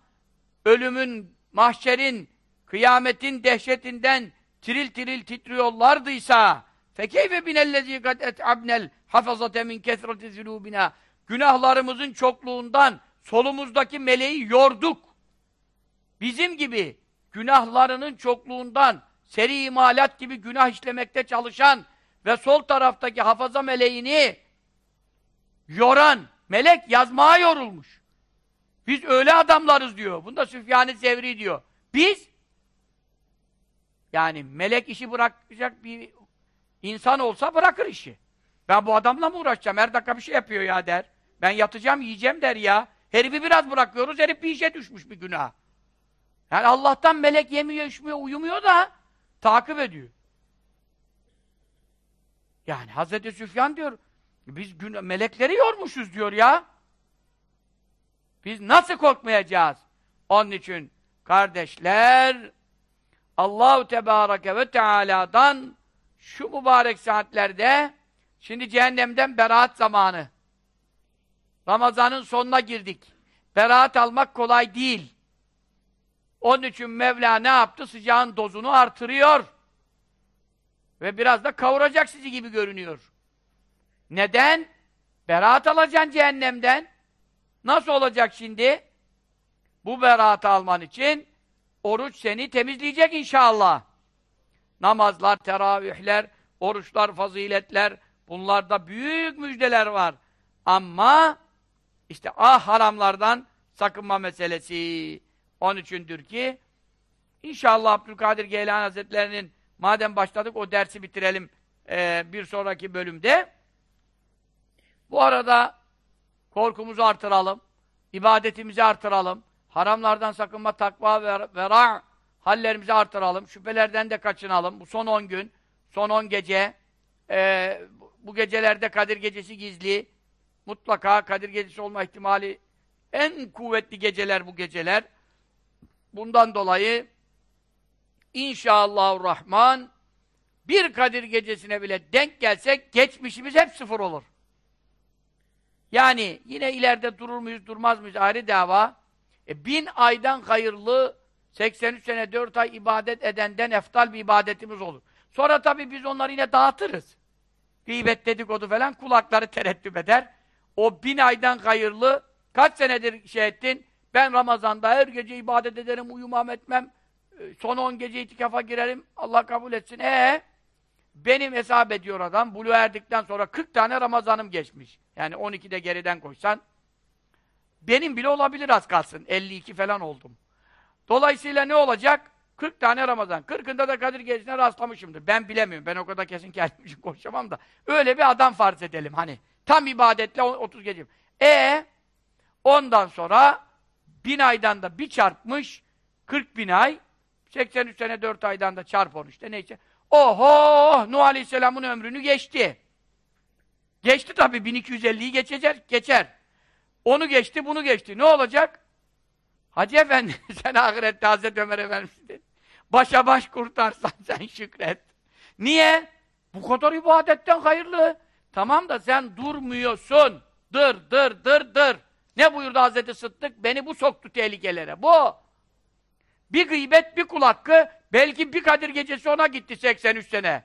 ölümün, mahşerin, kıyametin dehşetinden tiril tiril titriyorlardıysa fekeyfe binellezî kad et'abnel hafazate min kesreti zülûbina günahlarımızın çokluğundan solumuzdaki meleği yorduk. Bizim gibi günahlarının çokluğundan seri imalat gibi günah işlemekte çalışan ve sol taraftaki hafaza meleğini yoran melek yazmaya yorulmuş. Biz öyle adamlarız diyor. Bunda Süfyan-ı Sevri diyor. Biz yani melek işi bırakacak bir insan olsa bırakır işi. Ben bu adamla mı uğraşacağım? Her dakika bir şey yapıyor ya der. Ben yatacağım, yiyeceğim der ya. Herifi biraz bırakıyoruz, herif bir işe düşmüş bir günah. Yani Allah'tan melek yemiyor, içmiyor, uyumuyor da takip ediyor. Yani Hazreti Süfyan diyor, biz gün melekleri yormuşuz diyor ya. Biz nasıl korkmayacağız? Onun için kardeşler Allahu Tebareke ve Teala'dan şu mübarek saatlerde şimdi cehennemden beraat zamanı. Ramazanın sonuna girdik. Beraat almak kolay değil. Onun için Mevla ne yaptı? Sıcağın dozunu artırıyor. Ve biraz da kavuracak sizi gibi görünüyor. Neden? Beraat alacaksın cehennemden. Nasıl olacak şimdi? Bu beraatı alman için oruç seni temizleyecek inşallah. Namazlar, teravihler, oruçlar, faziletler, bunlarda büyük müjdeler var. Ama işte ah haramlardan sakınma meselesi. Onun içindir ki inşallah Abdülkadir Geylani Hazretlerinin madem başladık o dersi bitirelim e, bir sonraki bölümde. Bu arada korkumuzu artıralım, ibadetimizi artıralım, haramlardan sakınma, takva ve vera hallerimizi artıralım, şüphelerden de kaçınalım. Bu son 10 gün, son 10 gece, e, bu gecelerde Kadir Gecesi gizli, mutlaka Kadir Gecesi olma ihtimali en kuvvetli geceler bu geceler. Bundan dolayı İnşallahurrahman bir Kadir gecesine bile denk gelsek geçmişimiz hep sıfır olur. Yani yine ileride durur muyuz durmaz mıyız ayrı dava. E, bin aydan hayırlı 83 sene 4 ay ibadet edenden eftal bir ibadetimiz olur. Sonra tabii biz onları yine dağıtırız. Gıybet dedikodu falan kulakları tereddüt eder. O bin aydan hayırlı kaç senedir şey ettin? Ben Ramazan'da her gece ibadet ederim, uyumam etmem. Ee, son 10 gece itikafa girerim. Allah kabul etsin. Ee, benim hesap ediyor adam. Bulu erdikten sonra 40 tane Ramazanım geçmiş. Yani 12'de geriden koysan. Benim bile olabilir az kalsın. 52 falan oldum. Dolayısıyla ne olacak? 40 tane Ramazan. 40'ında da Kadir Gecesi'ne rastlamışımdır. Ben bilemiyorum. Ben o kadar kesin kendim için konuşamam da. Öyle bir adam farz edelim hani. Tam ibadetle 30 gece. E ondan sonra bin aydan da bir çarpmış 40 bin ay 83 sene 4 aydan da çarp 10 işte neyse. Oho! Nuh Aleyhisselam'ın ömrünü geçti. Geçti tabii 1250'yi geçecek, geçer. Onu geçti, bunu geçti. Ne olacak? Hacı Efendi, sen ahirette Hazreti Ömer Efendimiz Başa baş kurtarsan sen şükret. Niye? Bu kadar ibadetten hayırlı. Tamam da sen durmuyorsun. Dır, dır, dır, dır. Ne buyurdu Hazreti Sıddık? Beni bu soktu tehlikelere. Bu. Bir gıybet, bir kul hakkı, belki bir Kadir gecesi ona gitti 83 sene.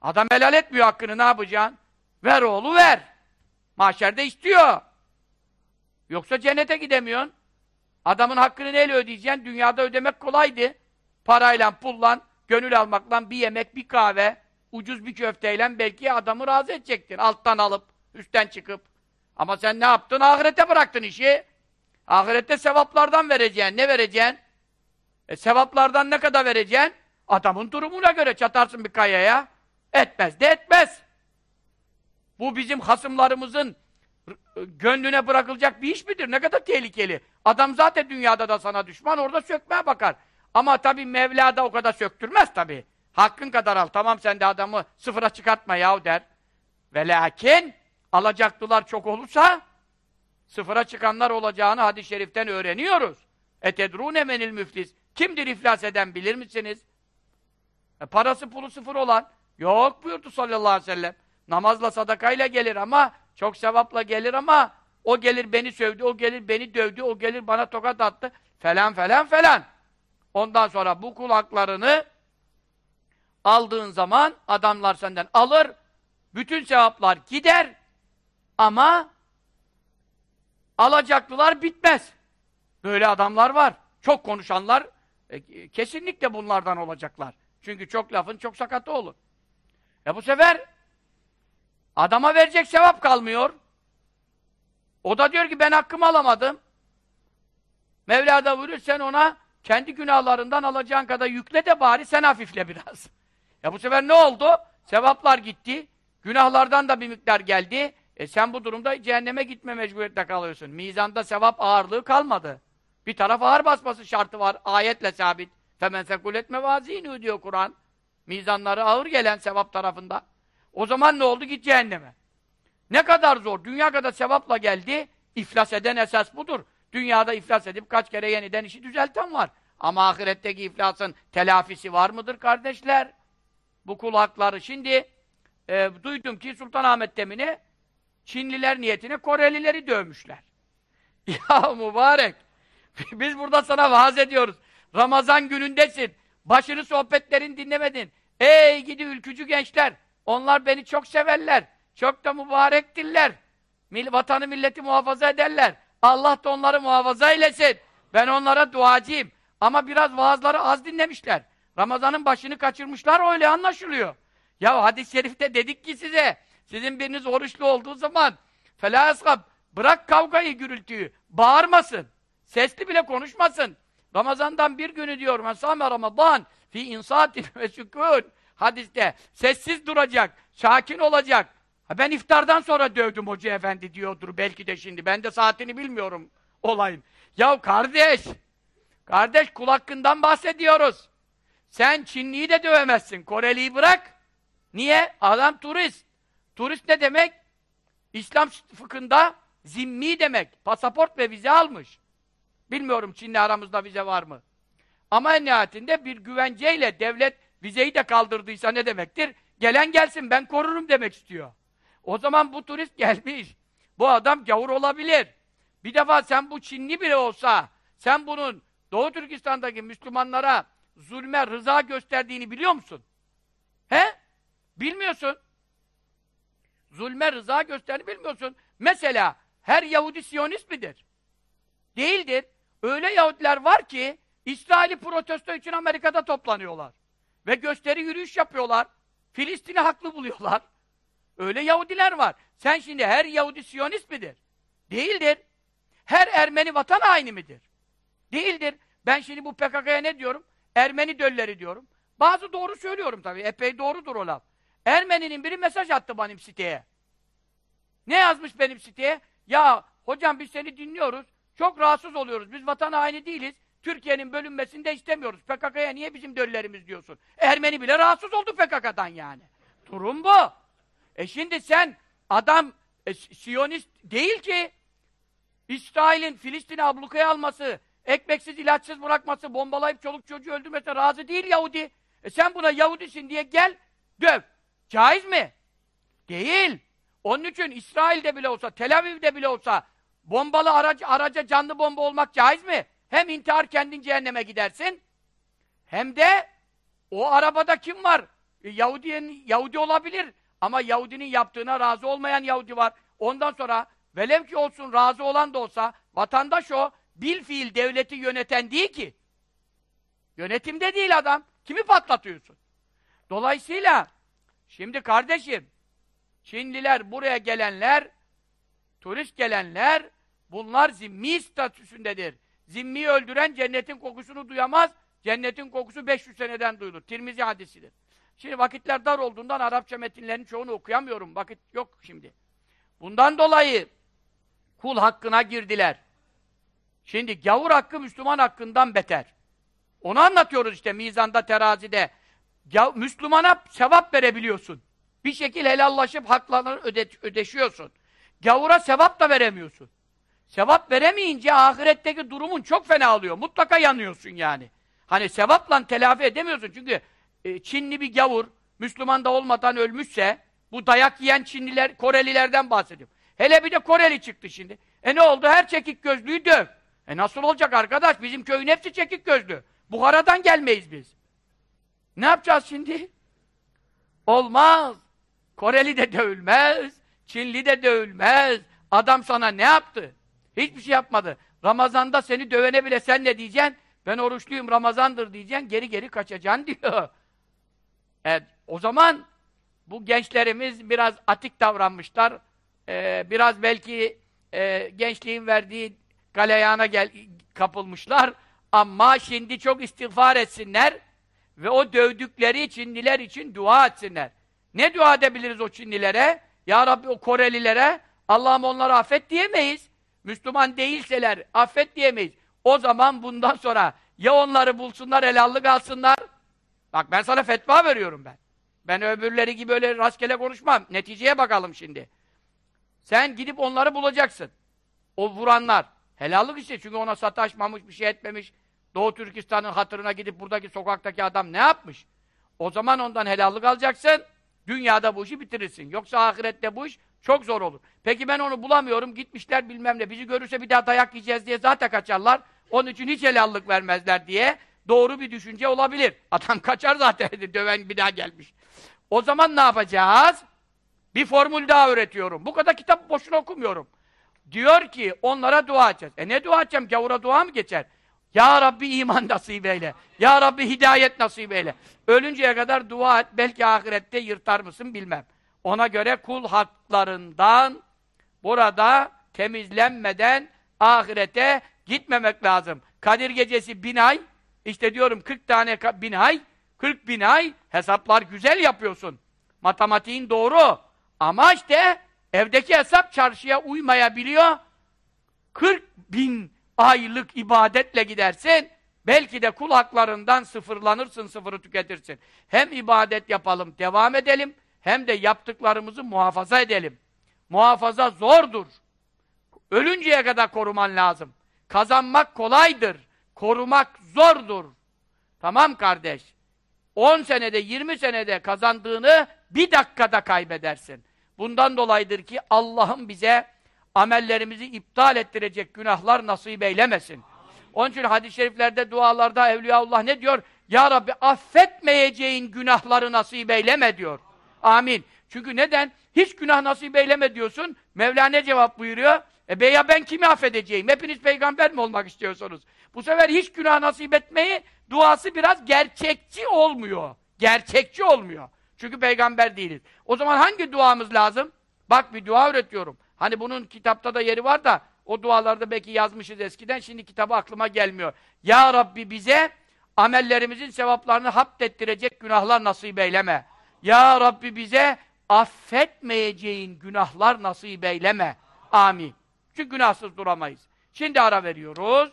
Adam helal etmiyor hakkını, ne yapacaksın? Ver oğlu ver. Mahşerde istiyor. Yoksa cennete gidemiyorsun. Adamın hakkını neyle ödeyeceksin? Dünyada ödemek kolaydı. Parayla, pulla, gönül almakla bir yemek, bir kahve, ucuz bir köfteyle belki adamı razı edecektin. Alttan alıp, üstten çıkıp. Ama sen ne yaptın? Ahirete bıraktın işi. Ahirette sevaplardan vereceksin. Ne vereceksin? E sevaplardan ne kadar vereceksin? Adamın durumuna göre çatarsın bir kayaya. Etmez de etmez. Bu bizim hasımlarımızın gönlüne bırakılacak bir iş midir? Ne kadar tehlikeli. Adam zaten dünyada da sana düşman, orada sökmeye bakar. Ama tabii Mevla da o kadar söktürmez tabii. Hakkın kadar al. Tamam sen de adamı sıfıra çıkartma yahu der. Ve lakin alacaklılar çok olursa sıfıra çıkanlar olacağını hadis-i şeriften öğreniyoruz. Etedrûne menil müflis. Kimdir iflas eden bilir misiniz? E, parası pulu sıfır olan. Yok buyurdu sallallahu aleyhi ve sellem. Namazla sadakayla gelir ama çok sevapla gelir ama o gelir beni sövdü, o gelir beni dövdü, o gelir bana tokat attı falan falan falan. Ondan sonra bu kulaklarını aldığın zaman adamlar senden alır, bütün sevaplar gider ama alacaklılar bitmez. Böyle adamlar var. Çok konuşanlar e, kesinlikle bunlardan olacaklar. Çünkü çok lafın çok sakatı olur. E bu sefer adama verecek sevap kalmıyor. O da diyor ki ben hakkımı alamadım. Mevla da buyuruyor sen ona kendi günahlarından alacağın kadar yükle de bari sen hafifle biraz. Ya bu sefer ne oldu? Sevaplar gitti. Günahlardan da bir miktar geldi. E sen bu durumda cehenneme gitme mecburiyette kalıyorsun. Mizanda sevap ağırlığı kalmadı. Bir taraf ağır basması şartı var. Ayetle sabit. Femen sekulet mevazinu diyor Kur'an. Mizanları ağır gelen sevap tarafında. O zaman ne oldu? Git cehenneme. Ne kadar zor. Dünya kadar sevapla geldi. İflas eden esas budur. Dünyada iflas edip kaç kere yeniden işi düzelten var. Ama ahiretteki iflasın telafisi var mıdır kardeşler? Bu kul hakları. Şimdi e, duydum ki Sultanahmet Demir'i Çinliler niyetine Korelileri dövmüşler. Ya mübarek! Biz burada sana vaaz ediyoruz. Ramazan günündesin. Başını sohbetlerini dinlemedin. Ey gidi ülkücü gençler! Onlar beni çok severler. Çok da mübarektirler. Mil, vatanı milleti muhafaza ederler. Allah da onları muhafaza eylesin. Ben onlara duacıyım. Ama biraz vaazları az dinlemişler. Ramazanın başını kaçırmışlar öyle anlaşılıyor. Ya hadis-i şerifte dedik ki size, sizin biriniz oruçlu olduğu zaman felâ bırak kavgayı, gürültüyü, bağırmasın. Sesli bile konuşmasın. Ramazandan bir günü diyor, mesâme Ramazan fi insatin ve sükûn. Hadiste sessiz duracak, sakin olacak. Ha ben iftardan sonra dövdüm hoca efendi diyordur belki de şimdi. Ben de saatini bilmiyorum olayın. Ya kardeş, kardeş kul hakkından bahsediyoruz. Sen Çinliyi de dövemezsin. Koreliyi bırak. Niye? Adam turist. Turist ne demek? İslam fıkhında zimmi demek. Pasaport ve vize almış. Bilmiyorum Çinli aramızda vize var mı? Ama en nihayetinde bir güvenceyle devlet vizeyi de kaldırdıysa ne demektir? Gelen gelsin ben korurum demek istiyor. O zaman bu turist gelmiş. Bu adam gavur olabilir. Bir defa sen bu Çinli bile olsa sen bunun Doğu Türkistan'daki Müslümanlara zulme rıza gösterdiğini biliyor musun? He? Bilmiyorsun. Zulme rıza gösterdiğini bilmiyorsun. Mesela her Yahudi Siyonist midir? Değildir. Öyle Yahudiler var ki İsrail'i protesto için Amerika'da toplanıyorlar. Ve gösteri yürüyüş yapıyorlar. Filistin'i haklı buluyorlar. Öyle Yahudiler var. Sen şimdi her Yahudi Siyonist midir? Değildir. Her Ermeni vatan haini midir? Değildir. Ben şimdi bu PKK'ya ne diyorum? Ermeni dölleri diyorum. Bazı doğru söylüyorum tabii. Epey doğrudur o laf. Ermeninin biri mesaj attı benim siteye. Ne yazmış benim siteye? Ya hocam biz seni dinliyoruz. Çok rahatsız oluyoruz. Biz vatan haini değiliz. Türkiye'nin bölünmesini de istemiyoruz. PKK'ya niye bizim döllerimiz diyorsun? Ermeni bile rahatsız oldu PKK'dan yani. Durum bu. E şimdi sen adam e, Siyonist değil ki İsrail'in Filistin'i ablukaya alması, ekmeksiz, ilaçsız bırakması, bombalayıp çoluk çocuğu öldürmese razı değil Yahudi. E sen buna Yahudisin diye gel, döv. Caiz mi? Değil. Onun için İsrail'de bile olsa, Tel Aviv'de bile olsa bombalı araca, araca canlı bomba olmak caiz mi? Hem intihar kendin cehenneme gidersin, hem de o arabada kim var? E, Yahudi'nin Yahudi olabilir. Ama Yahudinin yaptığına razı olmayan Yahudi var. Ondan sonra velev ki olsun razı olan da olsa vatandaş o bil fiil devleti yöneten değil ki. Yönetimde değil adam. Kimi patlatıyorsun? Dolayısıyla şimdi kardeşim Çinliler buraya gelenler turist gelenler bunlar zimmi statüsündedir. Zimmi öldüren cennetin kokusunu duyamaz. Cennetin kokusu 500 seneden duyulur. Tirmizi hadisidir. Şimdi vakitler dar olduğundan Arapça metinlerin çoğunu okuyamıyorum. Vakit yok şimdi. Bundan dolayı kul hakkına girdiler. Şimdi gavur hakkı Müslüman hakkından beter. Onu anlatıyoruz işte mizanda, terazide. Gav Müslümana sevap verebiliyorsun. Bir şekil helallaşıp haklarını öde ödeşiyorsun. Gavura sevap da veremiyorsun. Sevap veremeyince ahiretteki durumun çok fena oluyor. Mutlaka yanıyorsun yani. Hani sevapla telafi edemiyorsun çünkü e, Çinli bir gavur, Müslüman da olmadan ölmüşse, bu dayak yiyen Çinliler, Korelilerden bahsediyorum. Hele bir de Koreli çıktı şimdi. E ne oldu? Her çekik gözlüğü döv. E nasıl olacak arkadaş? Bizim köyün hepsi çekik gözlü. Buhara'dan gelmeyiz biz. Ne yapacağız şimdi? Olmaz. Koreli de dövülmez. Çinli de dövülmez. Adam sana ne yaptı? Hiçbir şey yapmadı. Ramazanda seni dövene bile sen ne diyeceksin? Ben oruçluyum Ramazandır diyeceksin. Geri geri kaçacaksın diyor. Evet, o zaman bu gençlerimiz biraz atik davranmışlar. Ee, biraz belki e, gençliğin verdiği galeyana gel, kapılmışlar. Ama şimdi çok istiğfar etsinler ve o dövdükleri Çinliler için dua etsinler. Ne dua edebiliriz o Çinlilere? Ya Rabbi o Korelilere Allah'ım onları affet diyemeyiz. Müslüman değilseler affet diyemeyiz. O zaman bundan sonra ya onları bulsunlar helallik alsınlar. Bak ben sana fetva veriyorum ben. Ben öbürleri gibi öyle rastgele konuşmam. Neticeye bakalım şimdi. Sen gidip onları bulacaksın. O vuranlar. Helallik işte çünkü ona sataşmamış, bir şey etmemiş. Doğu Türkistan'ın hatırına gidip buradaki sokaktaki adam ne yapmış? O zaman ondan helallik alacaksın. Dünyada bu işi bitirirsin. Yoksa ahirette bu iş çok zor olur. Peki ben onu bulamıyorum, gitmişler bilmem ne. Bizi görürse bir daha dayak yiyeceğiz diye zaten kaçarlar. Onun için hiç helallik vermezler diye doğru bir düşünce olabilir. Adam kaçar zaten, döven bir daha gelmiş. O zaman ne yapacağız? Bir formül daha öğretiyorum. Bu kadar kitap boşuna okumuyorum. Diyor ki onlara dua edeceğiz. E ne dua edeceğim? Gavura dua mı geçer? Ya Rabbi iman nasip eyle. Ya Rabbi hidayet nasip eyle. Ölünceye kadar dua et. Belki ahirette yırtar mısın bilmem. Ona göre kul haklarından burada temizlenmeden ahirete gitmemek lazım. Kadir gecesi bin ay, işte diyorum 40 tane bin ay, 40 bin ay hesaplar güzel yapıyorsun. Matematiğin doğru. Ama işte evdeki hesap çarşıya uymayabiliyor. 40 bin aylık ibadetle gidersin, belki de kul haklarından sıfırlanırsın, sıfırı tüketirsin. Hem ibadet yapalım, devam edelim, hem de yaptıklarımızı muhafaza edelim. Muhafaza zordur. Ölünceye kadar koruman lazım. Kazanmak kolaydır. Korumak zordur. Tamam kardeş. 10 senede, 20 senede kazandığını bir dakikada kaybedersin. Bundan dolayıdır ki Allah'ım bize amellerimizi iptal ettirecek günahlar nasip eylemesin. Onun için hadis-i şeriflerde, dualarda Evliyaullah ne diyor? Ya Rabbi affetmeyeceğin günahları nasip eyleme diyor. Amin. Çünkü neden? Hiç günah nasip eyleme diyorsun. Mevla ne cevap buyuruyor? E ya ben kimi affedeceğim? Hepiniz peygamber mi olmak istiyorsunuz? Bu sefer hiç günah nasip etmeyi duası biraz gerçekçi olmuyor. Gerçekçi olmuyor. Çünkü peygamber değiliz. O zaman hangi duamız lazım? Bak bir dua öğretiyorum. Hani bunun kitapta da yeri var da o dualarda belki yazmışız eskiden. Şimdi kitabı aklıma gelmiyor. Ya Rabbi bize amellerimizin sevaplarını haptettirecek günahlar nasip eyleme. Ya Rabbi bize affetmeyeceğin günahlar nasip eyleme. Amin. Çünkü günahsız duramayız. Şimdi ara veriyoruz.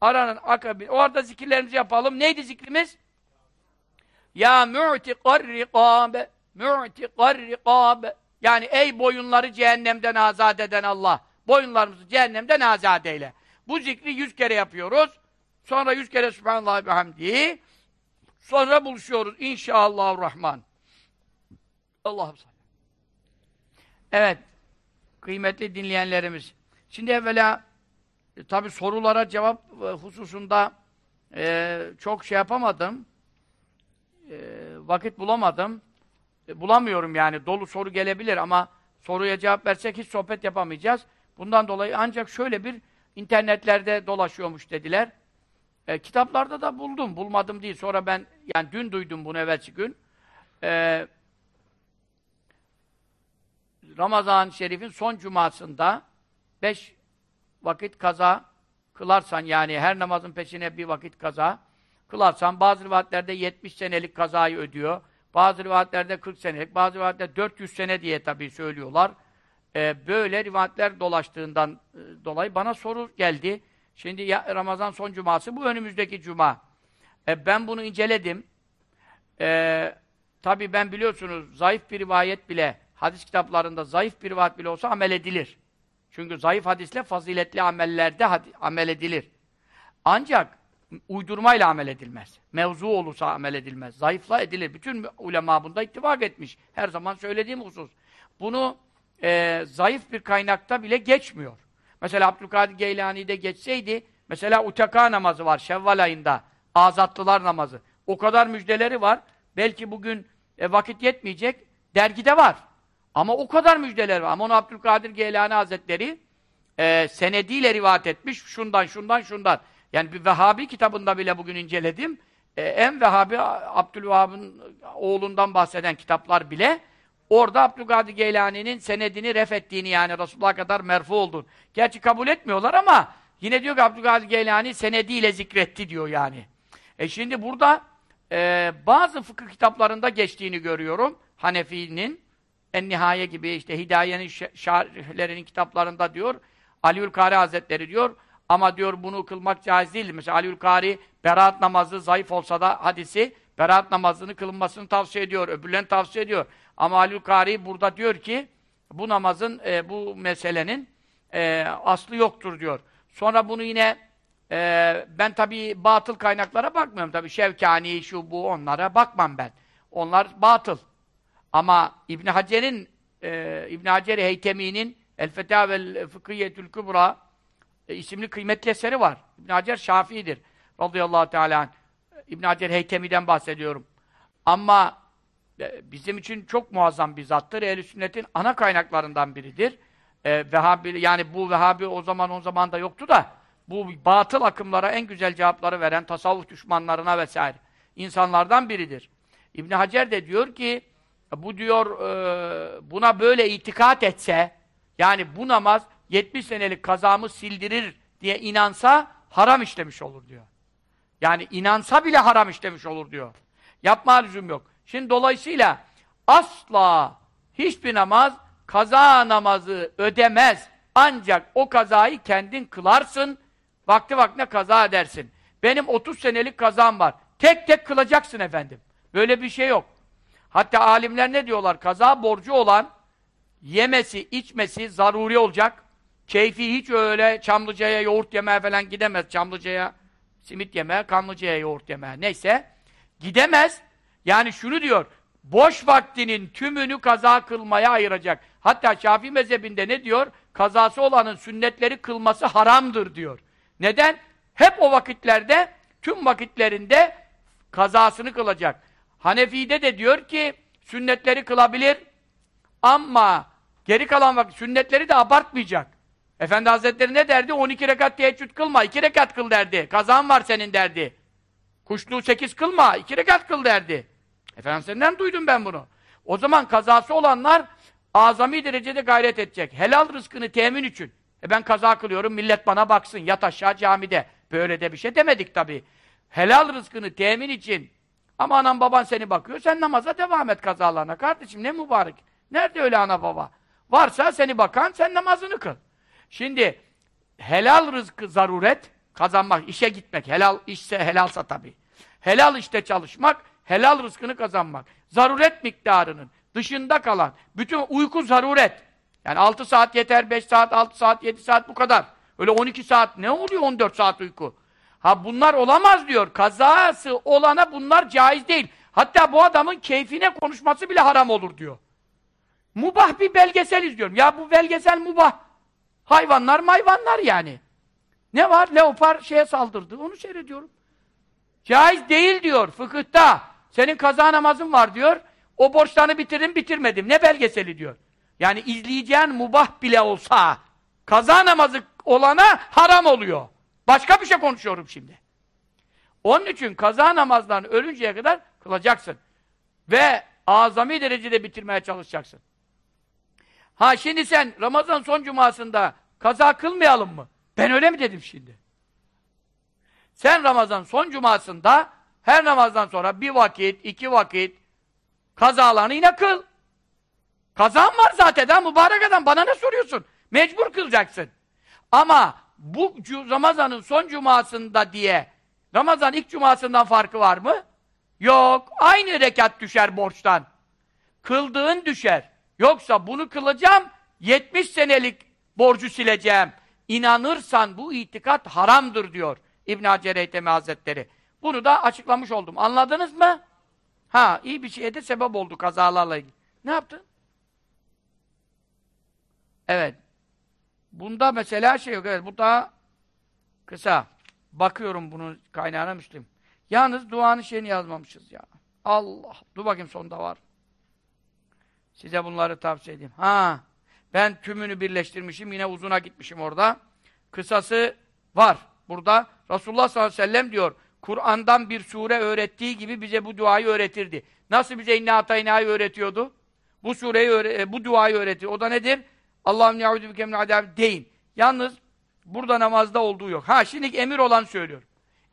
Aranın akabini. Orada zikirlerimizi yapalım. Neydi zikrimiz? Ya mu'tikar rikabe mu'tikar rikabe yani ey boyunları cehennemden azat eden Allah. Boyunlarımızı cehennemden azat eyle. Bu zikri yüz kere yapıyoruz. Sonra yüz kere Subhanallah ve hamdi. Sonra buluşuyoruz. İnşallahurrahman. Allah'ım sallallahu Evet. Kıymetli dinleyenlerimiz. Şimdi evvela e, tabi sorulara cevap e, hususunda e, çok şey yapamadım. E, vakit bulamadım. E, bulamıyorum yani. Dolu soru gelebilir ama soruya cevap versek hiç sohbet yapamayacağız. Bundan dolayı ancak şöyle bir internetlerde dolaşıyormuş dediler. E, kitaplarda da buldum. Bulmadım değil. Sonra ben yani dün duydum bunu evvelsi gün. E, Ramazan-ı Şerif'in son cumasında beş vakit kaza kılarsan yani her namazın peşine bir vakit kaza kılarsan bazı rivayetlerde 70 senelik kazayı ödüyor. Bazı rivayetlerde 40 senelik, bazı rivayetlerde 400 sene diye tabii söylüyorlar. Ee, böyle rivayetler dolaştığından e, dolayı bana soru geldi. Şimdi ya, Ramazan son cuması bu önümüzdeki cuma. E, ben bunu inceledim. E, tabii ben biliyorsunuz zayıf bir rivayet bile hadis kitaplarında zayıf bir rivayet bile olsa amel edilir. Çünkü zayıf hadisle faziletli amellerde amel edilir. Ancak uydurmayla amel edilmez. Mevzu olursa amel edilmez. Zayıfla edilir. Bütün ulema bunda ittifak etmiş. Her zaman söylediğim husus. Bunu e, zayıf bir kaynakta bile geçmiyor. Mesela Abdülkadir Geylani'de geçseydi, mesela uteka namazı var Şevval ayında. Azatlılar namazı. O kadar müjdeleri var. Belki bugün e, vakit yetmeyecek. Dergide var. Ama o kadar müjdeler var. Ama onu Abdülkadir Geylani Hazretleri e, senediyle rivayet etmiş. Şundan, şundan, şundan. Yani bir Vehhabi kitabında bile bugün inceledim. E, en Vehhabi Abdülvahhab'ın oğlundan bahseden kitaplar bile orada Abdülkadir Geylani'nin senedini ref ettiğini yani Resulullah'a kadar merfu olduğunu. Gerçi kabul etmiyorlar ama yine diyor ki Abdülkadir Geylani senediyle zikretti diyor yani. E şimdi burada e, bazı fıkıh kitaplarında geçtiğini görüyorum. Hanefi'nin En Nihaye gibi işte Hidaye'nin şerhlerinin kitaplarında diyor Aliül Kari Hazretleri diyor ama diyor bunu kılmak caiz değil. Mesela Aliül Kari beraat namazı zayıf olsa da hadisi beraat namazını kılınmasını tavsiye ediyor. Öbürlerini tavsiye ediyor. Ama Aliül Kari burada diyor ki bu namazın, e, bu meselenin e, aslı yoktur diyor. Sonra bunu yine e, ben tabii batıl kaynaklara bakmıyorum tabii. Şevkani, şu bu onlara bakmam ben. Onlar batıl. Ama İbn Hacer'in e, İbn Hacer Heytemi'nin El Fetavel Fıkhiyetül Kübra e, isimli kıymetli eseri var. İbn Hacer Şafii'dir. Radıyallahu Teala anh. İbn Hacer Heytemi'den bahsediyorum. Ama e, bizim için çok muazzam bir zattır. Ehl-i Sünnet'in ana kaynaklarından biridir. E, Vehhabi, yani bu Vehhabi o zaman o zaman da yoktu da bu batıl akımlara en güzel cevapları veren tasavvuf düşmanlarına vesaire insanlardan biridir. İbn Hacer de diyor ki bu diyor e, buna böyle itikat etse yani bu namaz 70 senelik kazamı sildirir diye inansa haram işlemiş olur diyor. Yani inansa bile haram işlemiş olur diyor. Yapma lüzum yok. Şimdi dolayısıyla asla hiçbir namaz kaza namazı ödemez. Ancak o kazayı kendin kılarsın, vakti vaktine kaza edersin. Benim 30 senelik kazam var. Tek tek kılacaksın efendim. Böyle bir şey yok. Hatta alimler ne diyorlar? Kaza borcu olan yemesi, içmesi zaruri olacak. Keyfi hiç öyle Çamlıca'ya yoğurt yemeye falan gidemez. Çamlıca'ya simit yemeye, Kanlıca'ya yoğurt yemeye. Neyse. Gidemez. Yani şunu diyor. Boş vaktinin tümünü kaza kılmaya ayıracak. Hatta Şafii mezhebinde ne diyor? Kazası olanın sünnetleri kılması haramdır diyor. Neden? Hep o vakitlerde, tüm vakitlerinde kazasını kılacak. Hanefi'de de diyor ki sünnetleri kılabilir ama geri kalan vakit sünnetleri de abartmayacak. Efendi Hazretleri ne derdi? 12 rekat teheccüd kılma, 2 rekat kıl derdi. Kazan var senin derdi. Kuşluğu 8 kılma, 2 rekat kıl derdi. Efendim senden duydum ben bunu. O zaman kazası olanlar azami derecede gayret edecek. Helal rızkını temin için. E ben kaza kılıyorum, millet bana baksın, yat aşağı camide. Böyle de bir şey demedik tabii. Helal rızkını temin için ama anan baban seni bakıyor, sen namaza devam et kazalarına. Kardeşim ne mübarek. Nerede öyle ana baba? Varsa seni bakan, sen namazını kıl. Şimdi helal rızkı zaruret, kazanmak, işe gitmek, helal işse helalsa tabii. Helal işte çalışmak, helal rızkını kazanmak. Zaruret miktarının dışında kalan, bütün uyku zaruret. Yani 6 saat yeter, 5 saat, 6 saat, 7 saat bu kadar. Öyle 12 saat, ne oluyor 14 saat uyku? Ha bunlar olamaz diyor. Kazası olana bunlar caiz değil. Hatta bu adamın keyfine konuşması bile haram olur diyor. Mubah bir belgesel izliyorum. Ya bu belgesel mubah. Hayvanlar mayvanlar yani. Ne var? Leopar şeye saldırdı. Onu seyrediyorum. Caiz değil diyor fıkıhta. Senin kaza namazın var diyor. O borçlarını bitirdim bitirmedim. Ne belgeseli diyor. Yani izleyeceğin mubah bile olsa kaza namazı olana haram oluyor. Başka bir şey konuşuyorum şimdi. Onun için kaza namazlarını ölünceye kadar kılacaksın. Ve azami derecede bitirmeye çalışacaksın. Ha şimdi sen Ramazan son cumasında kaza kılmayalım mı? Ben öyle mi dedim şimdi? Sen Ramazan son cumasında her namazdan sonra bir vakit, iki vakit kazalarını yine kıl. Kazan var zaten ha mübarek adam bana ne soruyorsun? Mecbur kılacaksın. Ama bu Ramazan'ın son cumasında diye Ramazan ilk cumasından farkı var mı? Yok. Aynı rekat düşer borçtan. Kıldığın düşer. Yoksa bunu kılacağım, 70 senelik borcu sileceğim. İnanırsan bu itikat haramdır diyor İbn Hacer Eytemi Hazretleri. Bunu da açıklamış oldum. Anladınız mı? Ha, iyi bir şeye de sebep oldu kazalarla ilgili. Ne yaptın? Evet. Bunda mesela şey yok. Evet, bu daha kısa. Bakıyorum bunun kaynağına. Yalnız duanın şeyini yazmamışız ya. Allah. Dur bakayım sonda var. Size bunları tavsiye edeyim. Ha. Ben tümünü birleştirmişim. Yine uzuna gitmişim orada. Kısası var. Burada Resulullah sallallahu aleyhi ve sellem diyor. Kur'an'dan bir sure öğrettiği gibi bize bu duayı öğretirdi. Nasıl bize inna atayna'yı öğretiyordu? Bu sureyi öğre bu duayı öğretiyor. O da nedir? Allah'ım ya'udu bike min deyin. Yalnız burada namazda olduğu yok. Ha şimdi emir olan söylüyor.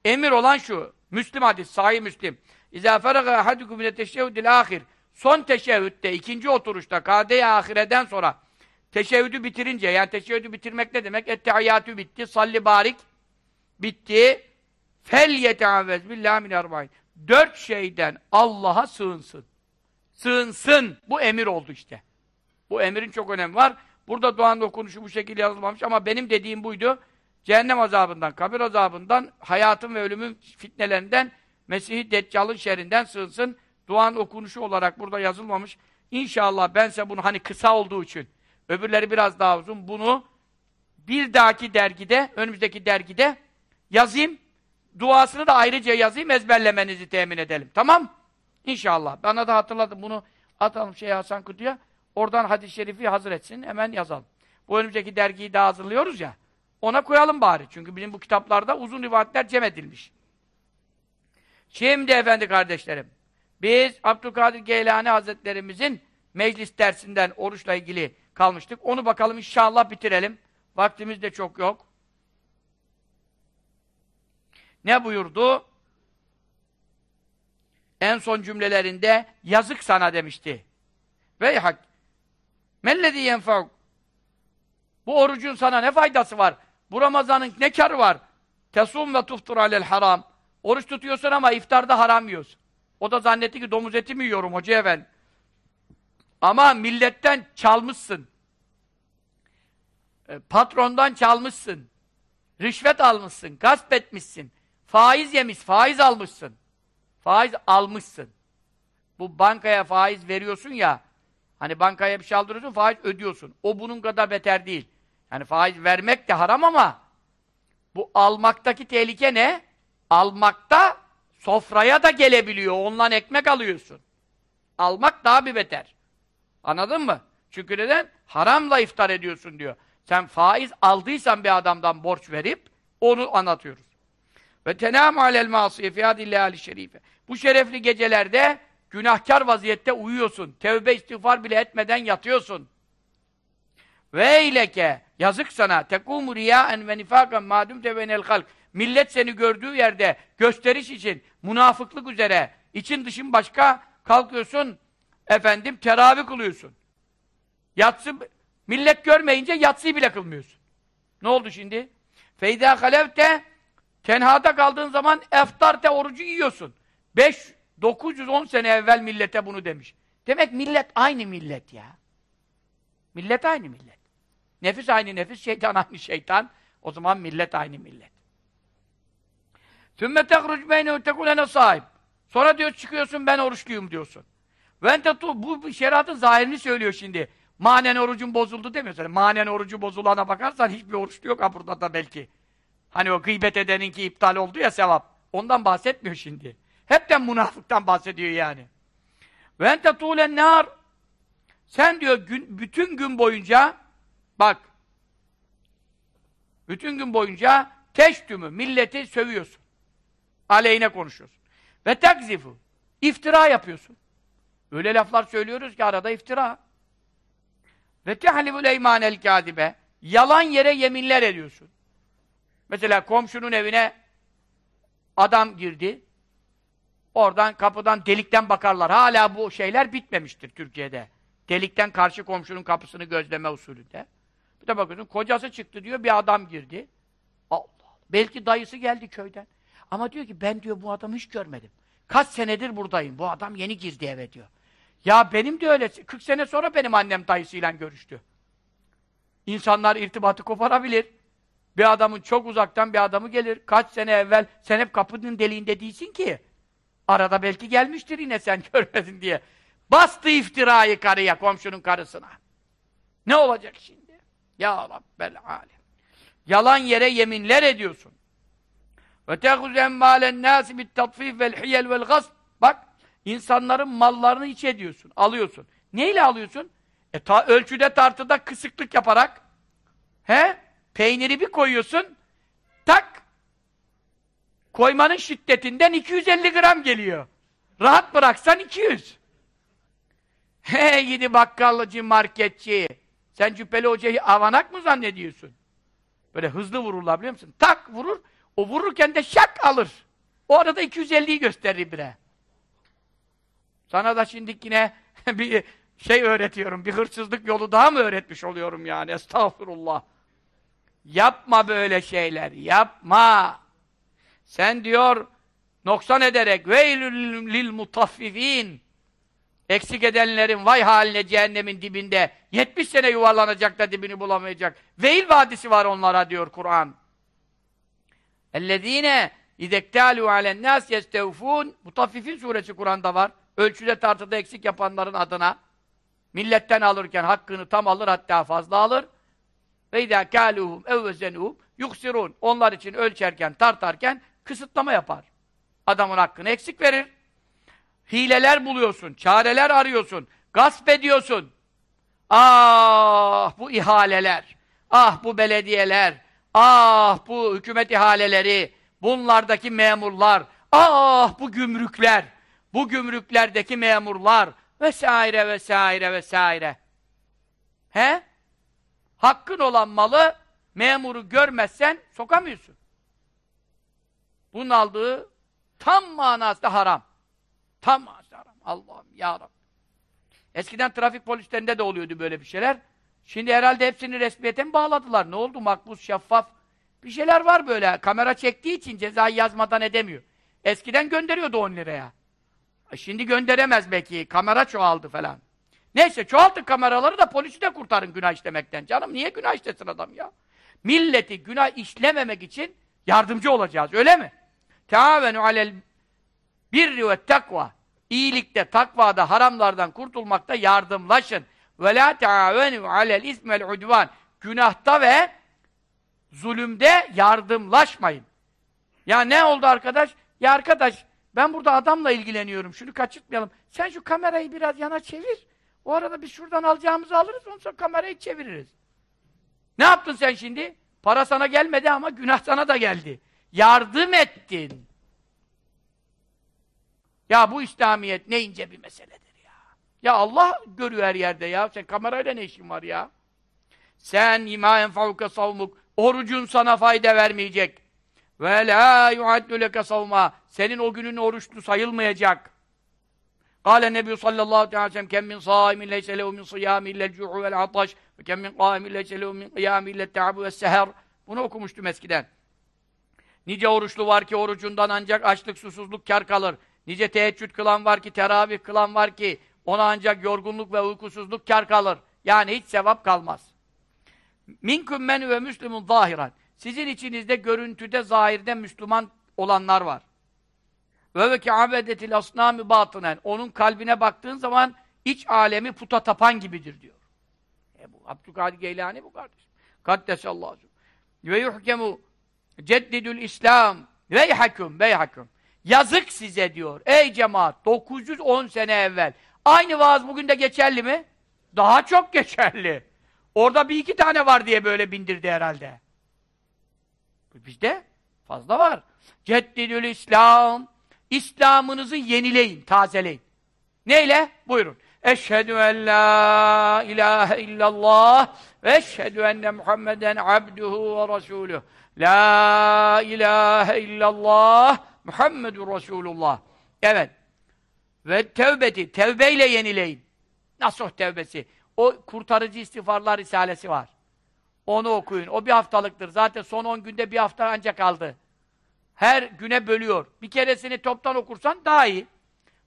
Emir olan şu. Müslim hadis, sahih Müslim. İzâ feraga ahadukum mine teşehhudil ahir. Son teşehhütte, ikinci oturuşta, kade-i ahireden sonra teşehhüdü bitirince, yani teşehhüdü bitirmek ne demek? Ettehiyyatü bitti, salli barik bitti. Fel yeteavvez billahi min arba'in. Dört şeyden Allah'a sığınsın. Sığınsın. Bu emir oldu işte. Bu emirin çok önemi var. Burada duanın okunuşu bu şekilde yazılmamış ama benim dediğim buydu. Cehennem azabından, kabir azabından, hayatın ve ölümün fitnelerinden, Mesih-i Deccal'ın şerrinden sığınsın. Duanın okunuşu olarak burada yazılmamış. İnşallah bense bunu hani kısa olduğu için, öbürleri biraz daha uzun, bunu bir dahaki dergide, önümüzdeki dergide yazayım. Duasını da ayrıca yazayım, ezberlemenizi temin edelim. Tamam? İnşallah. Bana da hatırladım bunu. Atalım şey Hasan Kutu'ya. Oradan hadis-i şerifi hazır etsin. Hemen yazalım. Bu önümüzdeki dergiyi daha hazırlıyoruz ya. Ona koyalım bari. Çünkü bizim bu kitaplarda uzun rivayetler cem edilmiş. Şimdi efendi kardeşlerim. Biz Abdülkadir Geylani Hazretlerimizin meclis dersinden oruçla ilgili kalmıştık. Onu bakalım inşallah bitirelim. Vaktimiz de çok yok. Ne buyurdu? En son cümlelerinde yazık sana demişti. Veyhak mellezî yenfa'uk Bu orucun sana ne faydası var? Bu Ramazan'ın ne karı var? Tesum ve tuftur alel haram. Oruç tutuyorsun ama iftarda haram yiyorsun. O da zannetti ki domuz eti mi yiyorum hoca efendi. Ama milletten çalmışsın. E, patrondan çalmışsın. Rüşvet almışsın, gasp etmişsin. Faiz yemiş, faiz almışsın. Faiz almışsın. Bu bankaya faiz veriyorsun ya, hani bankaya bir şey aldırıyorsun, faiz ödüyorsun. O bunun kadar beter değil. Yani faiz vermek de haram ama bu almaktaki tehlike ne? Almakta sofraya da gelebiliyor. Ondan ekmek alıyorsun. Almak daha bir beter. Anladın mı? Çünkü neden? Haramla iftar ediyorsun diyor. Sen faiz aldıysan bir adamdan borç verip onu anlatıyoruz. Ve tenâmû alel mâsiye fiyâdillâhi şerife. Bu şerefli gecelerde günahkar vaziyette uyuyorsun. Tevbe istiğfar bile etmeden yatıyorsun. Ve eyleke yazık sana tekûmû riyâen ve nifâken mâdum tevenel halk. Millet seni gördüğü yerde gösteriş için, münafıklık üzere, için dışın başka kalkıyorsun, efendim teravih kılıyorsun. Yatsı, millet görmeyince yatsıyı bile kılmıyorsun. Ne oldu şimdi? Feyda halevte tenhada kaldığın zaman eftarte orucu yiyorsun. 5 910 sene evvel millete bunu demiş. Demek millet aynı millet ya. Millet aynı millet. Nefis aynı nefis, şeytan aynı şeytan. O zaman millet aynı millet. Sümme tehruc beynehu tekulene sahip. Sonra diyor çıkıyorsun ben oruçluyum diyorsun. Ve tu bu şeriatın zahirini söylüyor şimdi. Manen orucun bozuldu demiyor. Yani manen orucu bozulana bakarsan hiçbir oruçlu yok ha burada da belki. Hani o gıybet edeninki iptal oldu ya sevap. Ondan bahsetmiyor şimdi. Hepten münafıktan bahsediyor yani. Ve ente tuğlen nar. Sen diyor gün, bütün gün boyunca bak bütün gün boyunca teştümü, milleti sövüyorsun. Aleyhine konuşuyorsun. Ve tekzifu. iftira yapıyorsun. Öyle laflar söylüyoruz ki arada iftira. Ve tehlibül eymanel kâdibe. Yalan yere yeminler ediyorsun. Mesela komşunun evine adam girdi. Oradan kapıdan delikten bakarlar. Hala bu şeyler bitmemiştir Türkiye'de. Delikten karşı komşunun kapısını gözleme usulünde. Bir de bakıyorsun kocası çıktı diyor bir adam girdi. Allah. Belki dayısı geldi köyden. Ama diyor ki ben diyor bu adamı hiç görmedim. Kaç senedir buradayım. Bu adam yeni girdi eve diyor. Ya benim de öyle. 40 sene sonra benim annem dayısıyla görüştü. İnsanlar irtibatı koparabilir. Bir adamın çok uzaktan bir adamı gelir. Kaç sene evvel sen hep kapının deliğinde değilsin ki. Arada belki gelmiştir yine sen görmedin diye. Bastı iftirayı karıya, komşunun karısına. Ne olacak şimdi? Ya Rabbel alem. Yalan yere yeminler ediyorsun. Ve tehuz emmâlen nâsi bit tatfif vel hiyel vel. Bak, insanların mallarını iç ediyorsun, alıyorsun. Neyle alıyorsun? E ta, ölçüde tartıda kısıklık yaparak he? Peyniri bir koyuyorsun tak koymanın şiddetinden 250 gram geliyor. Rahat bıraksan 200. He gidi bakkalcı, marketçi. Sen Cübbeli Hoca'yı avanak mı zannediyorsun? Böyle hızlı vururlar biliyor musun? Tak vurur, o vururken de şak alır. O arada 250'yi gösterir bire. Sana da şimdi yine bir şey öğretiyorum, bir hırsızlık yolu daha mı öğretmiş oluyorum yani? Estağfurullah. Yapma böyle şeyler, yapma. Sen diyor, noksan ederek veylül lil mutaffifin eksik edenlerin vay haline cehennemin dibinde 70 sene yuvarlanacak da dibini bulamayacak. Veil vadisi var onlara diyor Kur'an. اَلَّذ۪ينَ اِذَكْتَالُوا عَلَى النَّاسِ يَسْتَوْفُونَ Mutaffifin suresi Kur'an'da var. Ölçüde tartıda eksik yapanların adına milletten alırken hakkını tam alır hatta fazla alır. Ve izâ kâluhum evvezenuhum yuksirun. Onlar için ölçerken, tartarken kısıtlama yapar. Adamın hakkını eksik verir. Hileler buluyorsun, çareler arıyorsun, gasp ediyorsun. Ah bu ihaleler, ah bu belediyeler, ah bu hükümet ihaleleri, bunlardaki memurlar, ah bu gümrükler, bu gümrüklerdeki memurlar vesaire vesaire vesaire. He? Hakkın olan malı memuru görmezsen sokamıyorsun. Bunun aldığı tam manasında haram. Tam manasında haram. Allah'ım ya Rabbi. Eskiden trafik polislerinde de oluyordu böyle bir şeyler. Şimdi herhalde hepsini resmiyete mi bağladılar? Ne oldu? Makbuz, şeffaf. Bir şeyler var böyle. Kamera çektiği için cezayı yazmadan edemiyor. Eskiden gönderiyordu 10 liraya. E şimdi gönderemez belki. Kamera çoğaldı falan. Neyse çoğaltın kameraları da polisi de kurtarın günah işlemekten. Canım niye günah işlesin adam ya? Milleti günah işlememek için yardımcı olacağız. Öyle mi? Teavenu alel birri ve takva. İyilikte, takvada, haramlardan kurtulmakta yardımlaşın. Ve la teavenu alel ismel udvan. Günahta ve zulümde yardımlaşmayın. Ya ne oldu arkadaş? Ya arkadaş ben burada adamla ilgileniyorum. Şunu kaçırtmayalım. Sen şu kamerayı biraz yana çevir. O arada biz şuradan alacağımızı alırız. Ondan sonra kamerayı çeviririz. Ne yaptın sen şimdi? Para sana gelmedi ama günah sana da geldi. Yardım ettin. Ya bu İslamiyet ne ince bir meseledir ya. Allah görüyor her yerde ya. Sen kamerayla ne işin var ya? Sen ima enfauke savmuk. Orucun sana fayda vermeyecek. Ve la yuaddu leke savma. Senin o günün oruçlu sayılmayacak. Kâle Nebi sallallahu aleyhi ve sellem kem min sâimin leyse lehu min sıyâmi illel cu'u vel ataş ve kem min qâimin leyse lehu min qiyâmi illet te'abu ve seher. Bunu okumuştum eskiden. Nice oruçlu var ki orucundan ancak açlık, susuzluk kar kalır. Nice teheccüd kılan var ki, teravih kılan var ki, ona ancak yorgunluk ve uykusuzluk kar kalır. Yani hiç sevap kalmaz. Minkum men ve müslümun zahiran. Sizin içinizde görüntüde, zahirde Müslüman olanlar var. Ve ve kâbedetil asnâmi batınen. Onun kalbine baktığın zaman iç alemi puta tapan gibidir diyor. E bu Abdülkadir Geylani bu kardeşim. Kaddesallahu ve yuhkemu ceddidül İslam veyhakum veyhakum. Yazık size diyor. Ey cemaat 910 sene evvel. Aynı vaaz bugün de geçerli mi? Daha çok geçerli. Orada bir iki tane var diye böyle bindirdi herhalde. Bizde fazla var. Ceddidül İslam. İslam'ınızı yenileyin, tazeleyin. Neyle? Buyurun. Eşhedü en la ilahe illallah ve eşhedü enne Muhammeden abduhu ve resuluh. La ilahe illallah Muhammedur Resulullah. Evet. Ve tevbeti, tevbeyle yenileyin. Nasuh tevbesi. O kurtarıcı istiğfarlar risalesi var. Onu okuyun. O bir haftalıktır. Zaten son on günde bir hafta ancak kaldı. Her güne bölüyor. Bir keresini toptan okursan daha iyi.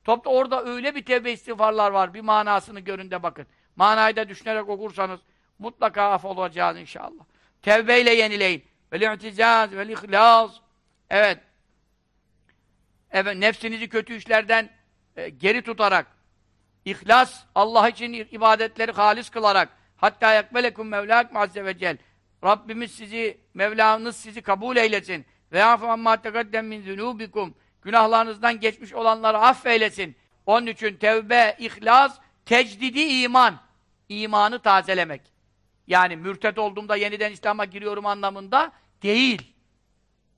Topta orada öyle bir tevbe istiğfarlar var. Bir manasını görün de bakın. Manayı da düşünerek okursanız mutlaka af olacağız inşallah. Tevbeyle yenileyin. Vel i'tizaz vel ihlas. Evet. Evet, nefsinizi kötü işlerden e, geri tutarak, ihlas, Allah için ibadetleri halis kılarak, hatta yakbelekum mevlâkum azze ve cel. Rabbimiz sizi, Mevlanız sizi kabul eylesin. Ve amma tegaddem min zunubikum. Günahlarınızdan geçmiş olanları affeylesin. Onun için tevbe, ihlas, tecdidi iman. İmanı tazelemek. Yani mürtet olduğumda yeniden İslam'a giriyorum anlamında değil.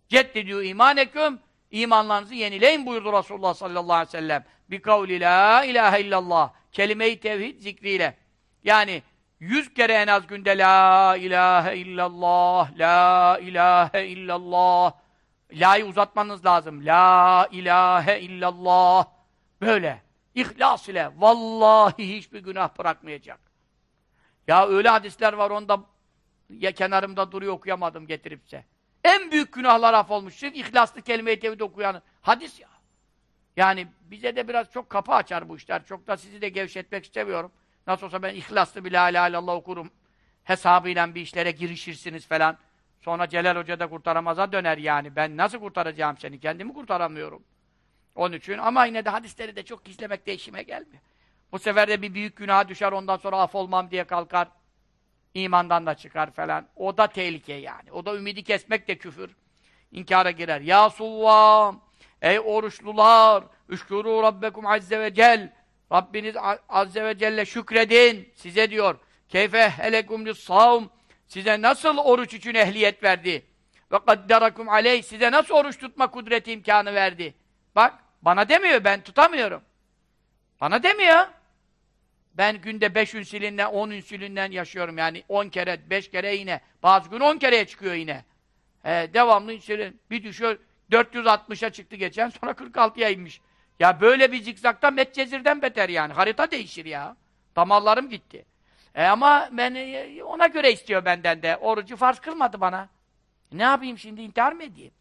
Ceddidü imaneküm imanlarınızı yenileyin buyurdu Resulullah sallallahu aleyhi ve sellem. Bi kavli la ilahe illallah. Kelime-i tevhid zikriyle. Yani yüz kere en az günde la ilahe illallah, la ilahe illallah. La'yı uzatmanız lazım. La ilahe illallah. Böyle. İhlas ile. Vallahi hiçbir günah bırakmayacak. Ya öyle hadisler var onda ya kenarımda duruyor okuyamadım getiripse. En büyük günahlar affolmuş. Sırf ihlaslı kelime-i tevhid okuyanın. Hadis ya. Yani bize de biraz çok kapı açar bu işler. Çok da sizi de gevşetmek istemiyorum. Nasıl olsa ben ihlaslı bir la ilahe okurum. Hesabıyla bir işlere girişirsiniz falan. Sonra Celal Hoca da kurtaramaza döner yani. Ben nasıl kurtaracağım seni? Kendimi kurtaramıyorum. Onun için ama yine de hadisleri de çok gizlemek de işime gelmiyor. Bu sefer de bir büyük günaha düşer ondan sonra af olmam diye kalkar. İmandan da çıkar falan. O da tehlike yani. O da ümidi kesmek de küfür. İnkara girer. Ya suvvam! Ey oruçlular! Üşkuru rabbekum azze ve cel! Rabbiniz azze ve celle şükredin. Size diyor. Keyfe helekum savm. Size nasıl oruç için ehliyet verdi? Ve kadderakum aleyh. Size nasıl oruç tutma kudreti imkanı verdi? Bak, bana demiyor, ben tutamıyorum. Bana demiyor. Ben günde beş ünsülünden, on ünsülünden yaşıyorum yani. On kere, beş kere yine. Bazı gün on kereye çıkıyor yine. Ee, devamlı insülin. Bir düşüyor, 460'a çıktı geçen, sonra 46'ya inmiş. Ya böyle bir zikzakta Medcezir'den beter yani. Harita değişir ya. Damarlarım gitti. E ama ben e, ona göre istiyor benden de. Orucu farz kılmadı bana. Ne yapayım şimdi intihar mı edeyim?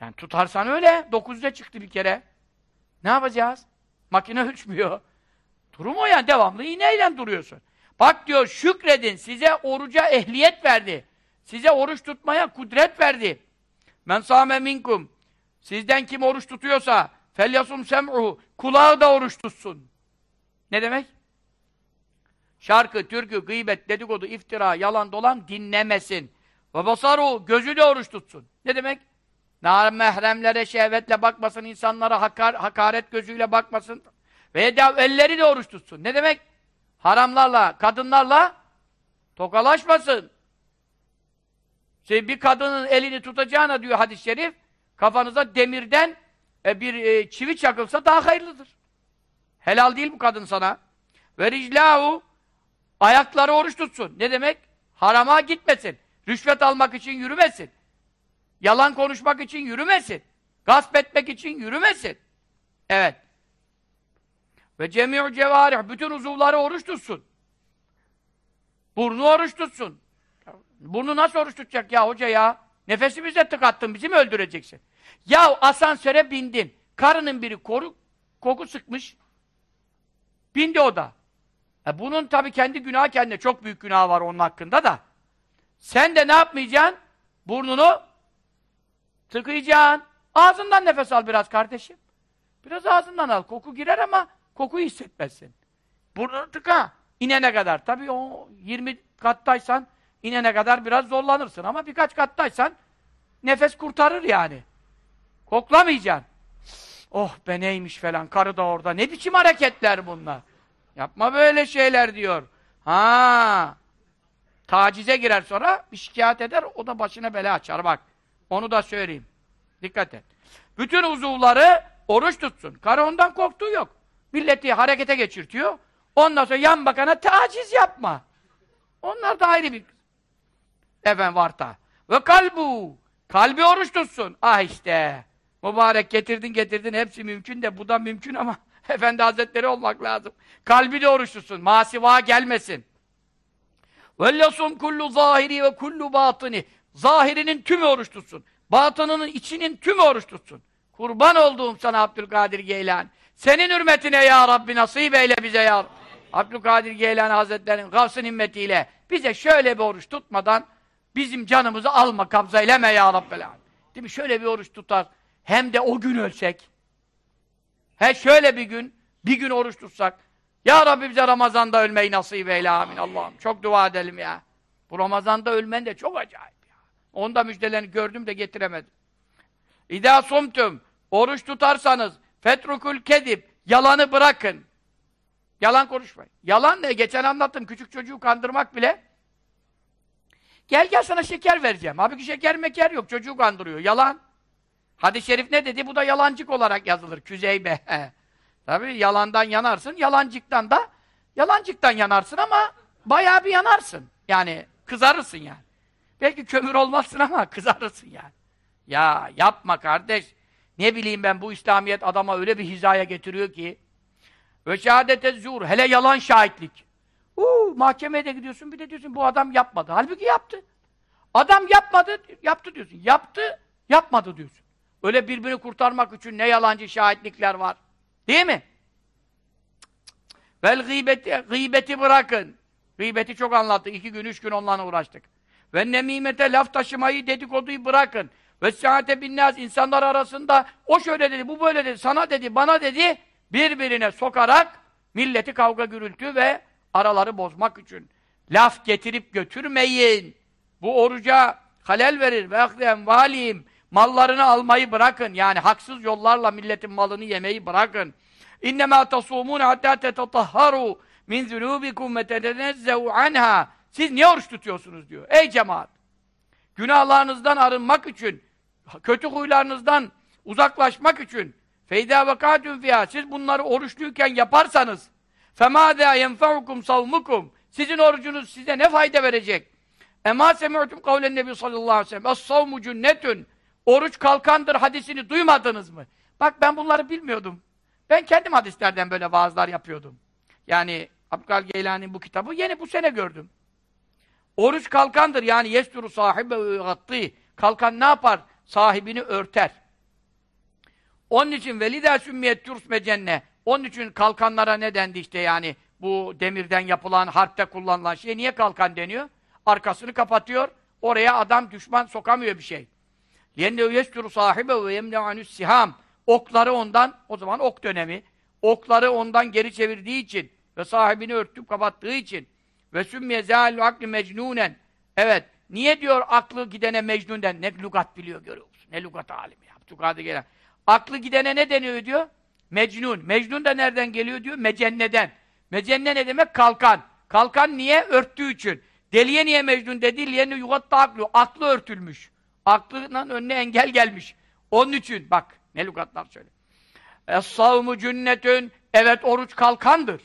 Yani tutarsan öyle. 9'da çıktı bir kere. Ne yapacağız? Makine ölçmüyor. Durum o yani devamlı iğneyle duruyorsun. Bak diyor şükredin size oruca ehliyet verdi. Size oruç tutmaya kudret verdi. Men sâme minkum. Sizden kim oruç tutuyorsa felyasum sem'uhu. Kulağı da oruç tutsun. Ne demek? Şarkı, türkü, gıybet, dedikodu, iftira, yalan dolan dinlemesin. Ve basaru gözü de oruç tutsun. Ne demek? Mehremlere şehvetle bakmasın, insanlara hakar, hakaret gözüyle bakmasın. Ve elleri de oruç tutsun. Ne demek? Haramlarla, kadınlarla tokalaşmasın. Şey, bir kadının elini tutacağına diyor hadis-i şerif, kafanıza demirden e, bir e, çivi çakılsa daha hayırlıdır. Helal değil bu kadın sana. Ve riclahu ayakları oruç tutsun. Ne demek? Harama gitmesin. Rüşvet almak için yürümesin. Yalan konuşmak için yürümesin. Gasp etmek için yürümesin. Evet. Ve cemi'u cevarih, bütün uzuvları oruç tutsun. Burnu oruç tutsun. Burnu nasıl oruç tutacak ya hoca ya? Nefesimize tıkattın, bizi mi öldüreceksin? Ya asansöre bindin. Karının biri koru, koku sıkmış. Bindi o da. E bunun tabi kendi günahı kendine. Çok büyük günah var onun hakkında da. Sen de ne yapmayacaksın? Burnunu tıkayacaksın. Ağzından nefes al biraz kardeşim. Biraz ağzından al. Koku girer ama kokuyu hissetmezsin. Burnunu tıka. İnene kadar. Tabii o 20 kattaysan inene kadar biraz zorlanırsın ama birkaç kattaysan nefes kurtarır yani. Koklamayacaksın. Oh be neymiş falan, karı da orada. Ne biçim hareketler bunlar? Yapma böyle şeyler diyor. Ha, tacize girer sonra bir şikayet eder, o da başına bela açar bak. Onu da söyleyeyim. Dikkat et. Bütün uzuvları oruç tutsun. Karı ondan korktuğu yok Milleti harekete geçirtiyor. Ondan sonra yan bakana taciz yapma. Onlar da ayrı bir efendim varta. Ve kalbu. Kalbi oruç tutsun. Ah işte. Mübarek getirdin getirdin hepsi mümkün de bu da mümkün ama Efendi Hazretleri olmak lazım. Kalbi de oruç tutsun. Masiva gelmesin. وَلَّسُمْ kullu zahiri ve kullu batini. Zahirinin tümü oruç tutsun. Batınının içinin tümü oruç tutsun. Kurban olduğum sana Abdülkadir Geylan. Senin hürmetine ya Rabbi nasip eyle bize ya Rabbi. Abdülkadir Geylan Hazretleri'nin gavsın himmetiyle bize şöyle bir oruç tutmadan bizim canımızı alma, kabza eyleme ya Rabbi. Değil mi? Şöyle bir oruç tutar. Hem de o gün ölsek. He şöyle bir gün, bir gün oruç tutsak. Ya Rabbi bize Ramazan'da ölmeyi nasip eyle amin Allah'ım. Çok dua edelim ya. Bu Ramazan'da ölmen de çok acayip ya. Onda müjdelerini gördüm de getiremedim. İdâ sumtum. Oruç tutarsanız fetrukul kedip. Yalanı bırakın. Yalan konuşmayın. Yalan ne? Geçen anlattım. Küçük çocuğu kandırmak bile. Gel gel sana şeker vereceğim. Abi ki şeker meker yok. Çocuğu kandırıyor. Yalan. Hadis-i şerif ne dedi? Bu da yalancık olarak yazılır. Küzeybe. Tabi yalandan yanarsın, yalancıktan da yalancıktan yanarsın ama bayağı bir yanarsın. Yani kızarırsın yani. Belki kömür olmazsın ama kızarırsın yani. Ya yapma kardeş. Ne bileyim ben bu İslamiyet adama öyle bir hizaya getiriyor ki Ve şehadete zur. Hele yalan şahitlik. Uuu mahkemeye de gidiyorsun bir de diyorsun bu adam yapmadı. Halbuki yaptı. Adam yapmadı, yaptı diyorsun. Yaptı, yapmadı diyorsun. Öyle birbirini kurtarmak için ne yalancı şahitlikler var. Değil mi? Vel gıybeti, gıybeti bırakın. Gıybeti çok anlattık. İki gün, üç gün onlarla uğraştık. Ve nemimete laf taşımayı, dedikoduyu bırakın. Ve saate binnaz insanlar arasında o şöyle dedi, bu böyle dedi, sana dedi, bana dedi birbirine sokarak milleti kavga gürültü ve araları bozmak için. Laf getirip götürmeyin. Bu oruca halel verir. Ve akden valim. Mallarını almayı bırakın. Yani haksız yollarla milletin malını yemeyi bırakın. İnnemâ tasûmûne hattâ tetatahharu min zunûbikum ve tetenezzehu anha. Siz niye oruç tutuyorsunuz diyor. Ey cemaat! Günahlarınızdan arınmak için, kötü huylarınızdan uzaklaşmak için feyda vakatun fiyâ. Siz bunları oruçluyken yaparsanız femâdâ yenfe'ukum savmukum. Sizin orucunuz size ne fayda verecek? Ema semi'tum kavlen nebi sallallahu aleyhi ve sellem. Es-savmu cünnetün. Oruç kalkandır hadisini duymadınız mı? Bak ben bunları bilmiyordum. Ben kendim hadislerden böyle vaazlar yapıyordum. Yani Abdülkadir Geylani'nin bu kitabı yeni bu sene gördüm. Oruç kalkandır yani yesturu sahibe gattı. Kalkan ne yapar? sahibini örter. Onun için velida sümmiyet türsme cenne. Onun için kalkanlara ne dendi işte yani bu demirden yapılan, harpte kullanılan şey niye kalkan deniyor? Arkasını kapatıyor. Oraya adam düşman sokamıyor bir şey. Lenne yesturu sahibe ve yemne'anus siham. Okları ondan, o zaman ok dönemi. Okları ondan geri çevirdiği için ve sahibini örtüp kapattığı için ve sümmiye zâlu akli mecnûnen. Evet, niye diyor aklı gidene mecnûnden? Ne lugat biliyor görüyor musun? Ne lugat alimi ya. Tukadi gelen. Aklı gidene ne deniyor diyor? Mecnun. Mecnun da nereden geliyor diyor? Mecenneden. Mecenne ne demek? Kalkan. Kalkan niye? Örttüğü için. Deliye niye mecnun dedi? Liyenne yugatta aklı. Aklı örtülmüş. Aklının önüne engel gelmiş. Onun için bak ne lügatlar söyle. Es-savmu cünnetün evet oruç kalkandır.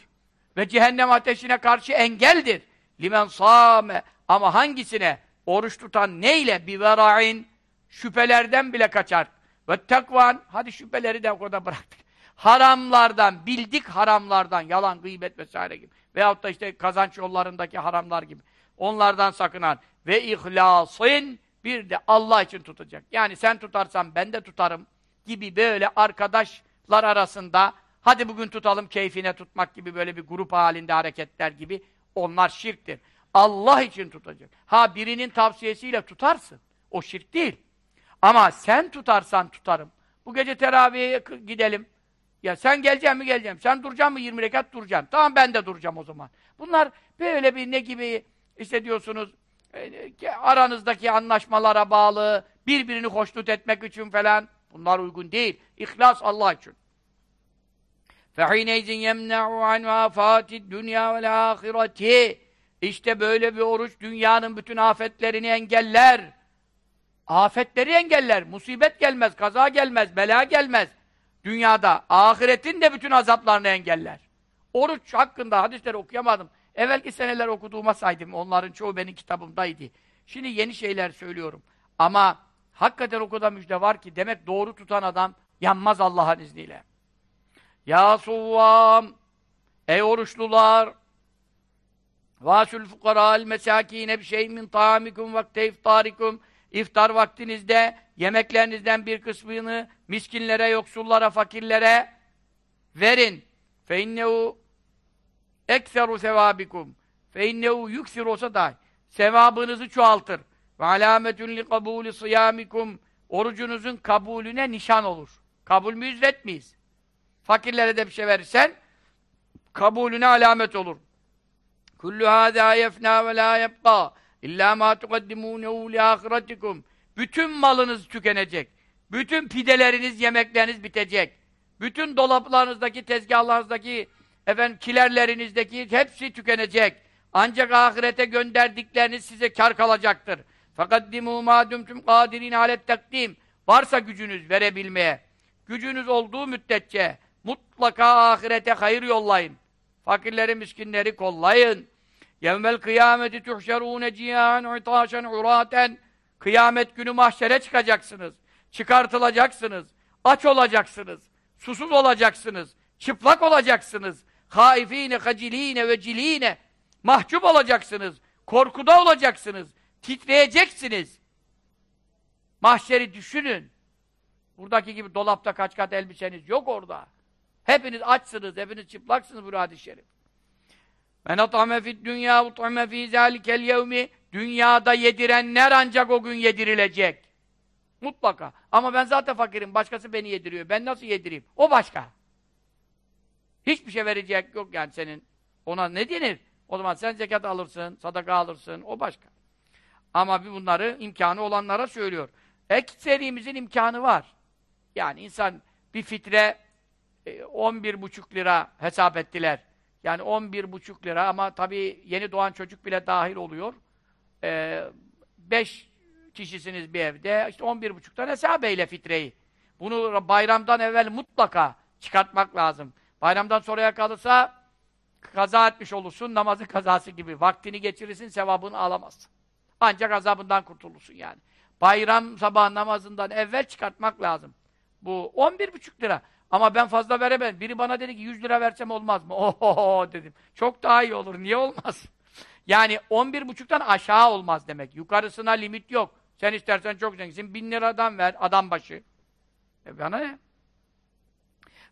Ve cehennem ateşine karşı engeldir. Limen sâme ama hangisine oruç tutan neyle bir vera'in şüphelerden bile kaçar. Ve tekvan hadi şüpheleri de o kadar bıraktık. Haramlardan, bildik haramlardan, yalan, gıybet vesaire gibi. Veyahut da işte kazanç yollarındaki haramlar gibi. Onlardan sakınan ve ihlasın bir de Allah için tutacak. Yani sen tutarsan ben de tutarım gibi böyle arkadaşlar arasında hadi bugün tutalım keyfine tutmak gibi böyle bir grup halinde hareketler gibi onlar şirktir. Allah için tutacak. Ha birinin tavsiyesiyle tutarsın. O şirk değil. Ama sen tutarsan tutarım. Bu gece teraviye gidelim. Ya sen geleceksin mi geleceğim. Sen duracaksın mı 20 rekat duracağım. Tamam ben de duracağım o zaman. Bunlar böyle bir ne gibi işte diyorsunuz e, aranızdaki anlaşmalara bağlı, birbirini hoşnut etmek için falan bunlar uygun değil. İhlas Allah için. فَحِينَيْزٍ يَمْنَعُ عَنْ وَافَاتِ الدُّنْيَا وَالْآخِرَةِ işte böyle bir oruç dünyanın bütün afetlerini engeller. Afetleri engeller. Musibet gelmez, kaza gelmez, bela gelmez. Dünyada. Ahiretin de bütün azaplarını engeller. Oruç hakkında hadisleri okuyamadım. Evvelki seneler okuduğuma saydım. Onların çoğu benim kitabımdaydı. Şimdi yeni şeyler söylüyorum. Ama hakikaten o kadar müjde var ki demek doğru tutan adam yanmaz Allah'ın izniyle. Ya suvvam Ey oruçlular Vasül fukara'l mesakine bir şey min ta'amikum vakte iftarikum iftar vaktinizde yemeklerinizden bir kısmını miskinlere, yoksullara, fakirlere verin. Fe innehu ekseru sevabikum fe innehu yüksir olsa da sevabınızı çoğaltır. Ve alametun li kabuli sıyamikum orucunuzun kabulüne nişan olur. Kabul müyüz miyiz? Fakirlere de bir şey verirsen kabulüne alamet olur. Kullu hâzâ yefnâ ve lâ yebqâ illâ mâ tukaddimûnehu li bütün malınız tükenecek. Bütün pideleriniz, yemekleriniz bitecek. Bütün dolaplarınızdaki, tezgahlarınızdaki efendim kilerlerinizdeki hepsi tükenecek. Ancak ahirete gönderdikleriniz size kar kalacaktır. Fakat dimu madumtum kadirin alet takdim. Varsa gücünüz verebilmeye. Gücünüz olduğu müddetçe mutlaka ahirete hayır yollayın. Fakirleri, miskinleri kollayın. Yevmel kıyameti tuhşerûne ciyâen utâşen urâten. Kıyamet günü mahşere çıkacaksınız. Çıkartılacaksınız. Aç olacaksınız. Susuz olacaksınız. Çıplak olacaksınız. Haifine, haciline ve ciline. Mahcup olacaksınız. Korkuda olacaksınız. Titreyeceksiniz. Mahşeri düşünün. Buradaki gibi dolapta kaç kat elbiseniz yok orada. Hepiniz açsınız, hepiniz çıplaksınız bu hadis-i şerif. Men at'ame fid dünya ut'ame fî zâlikel yevmi Dünyada yedirenler ancak o gün yedirilecek. Mutlaka. Ama ben zaten fakirim. Başkası beni yediriyor. Ben nasıl yedireyim? O başka. Hiçbir şey verecek yok yani senin. Ona ne denir? O zaman sen zekat alırsın, sadaka alırsın. O başka. Ama bir bunları imkanı olanlara söylüyor. Ekserimizin imkanı var. Yani insan bir fitre 11,5 e, lira hesap ettiler. Yani 11,5 lira ama tabii yeni doğan çocuk bile dahil oluyor. 5 e, kişisiniz bir evde. İşte 11,5'tan hesap eyle fitreyi. Bunu bayramdan evvel mutlaka çıkartmak lazım. Bayramdan sonraya kalırsa kaza etmiş olursun, namazı kazası gibi. Vaktini geçirirsin, sevabını alamazsın. Ancak azabından kurtulursun yani. Bayram sabah namazından evvel çıkartmak lazım. Bu 11,5 lira. Ama ben fazla veremem. Biri bana dedi ki 100 lira versem olmaz mı? Oho dedim. Çok daha iyi olur. Niye olmaz? Yani 11,5'tan aşağı olmaz demek. Yukarısına limit yok. Sen istersen çok zenginsin. Bin liradan ver adam başı. E bana ne?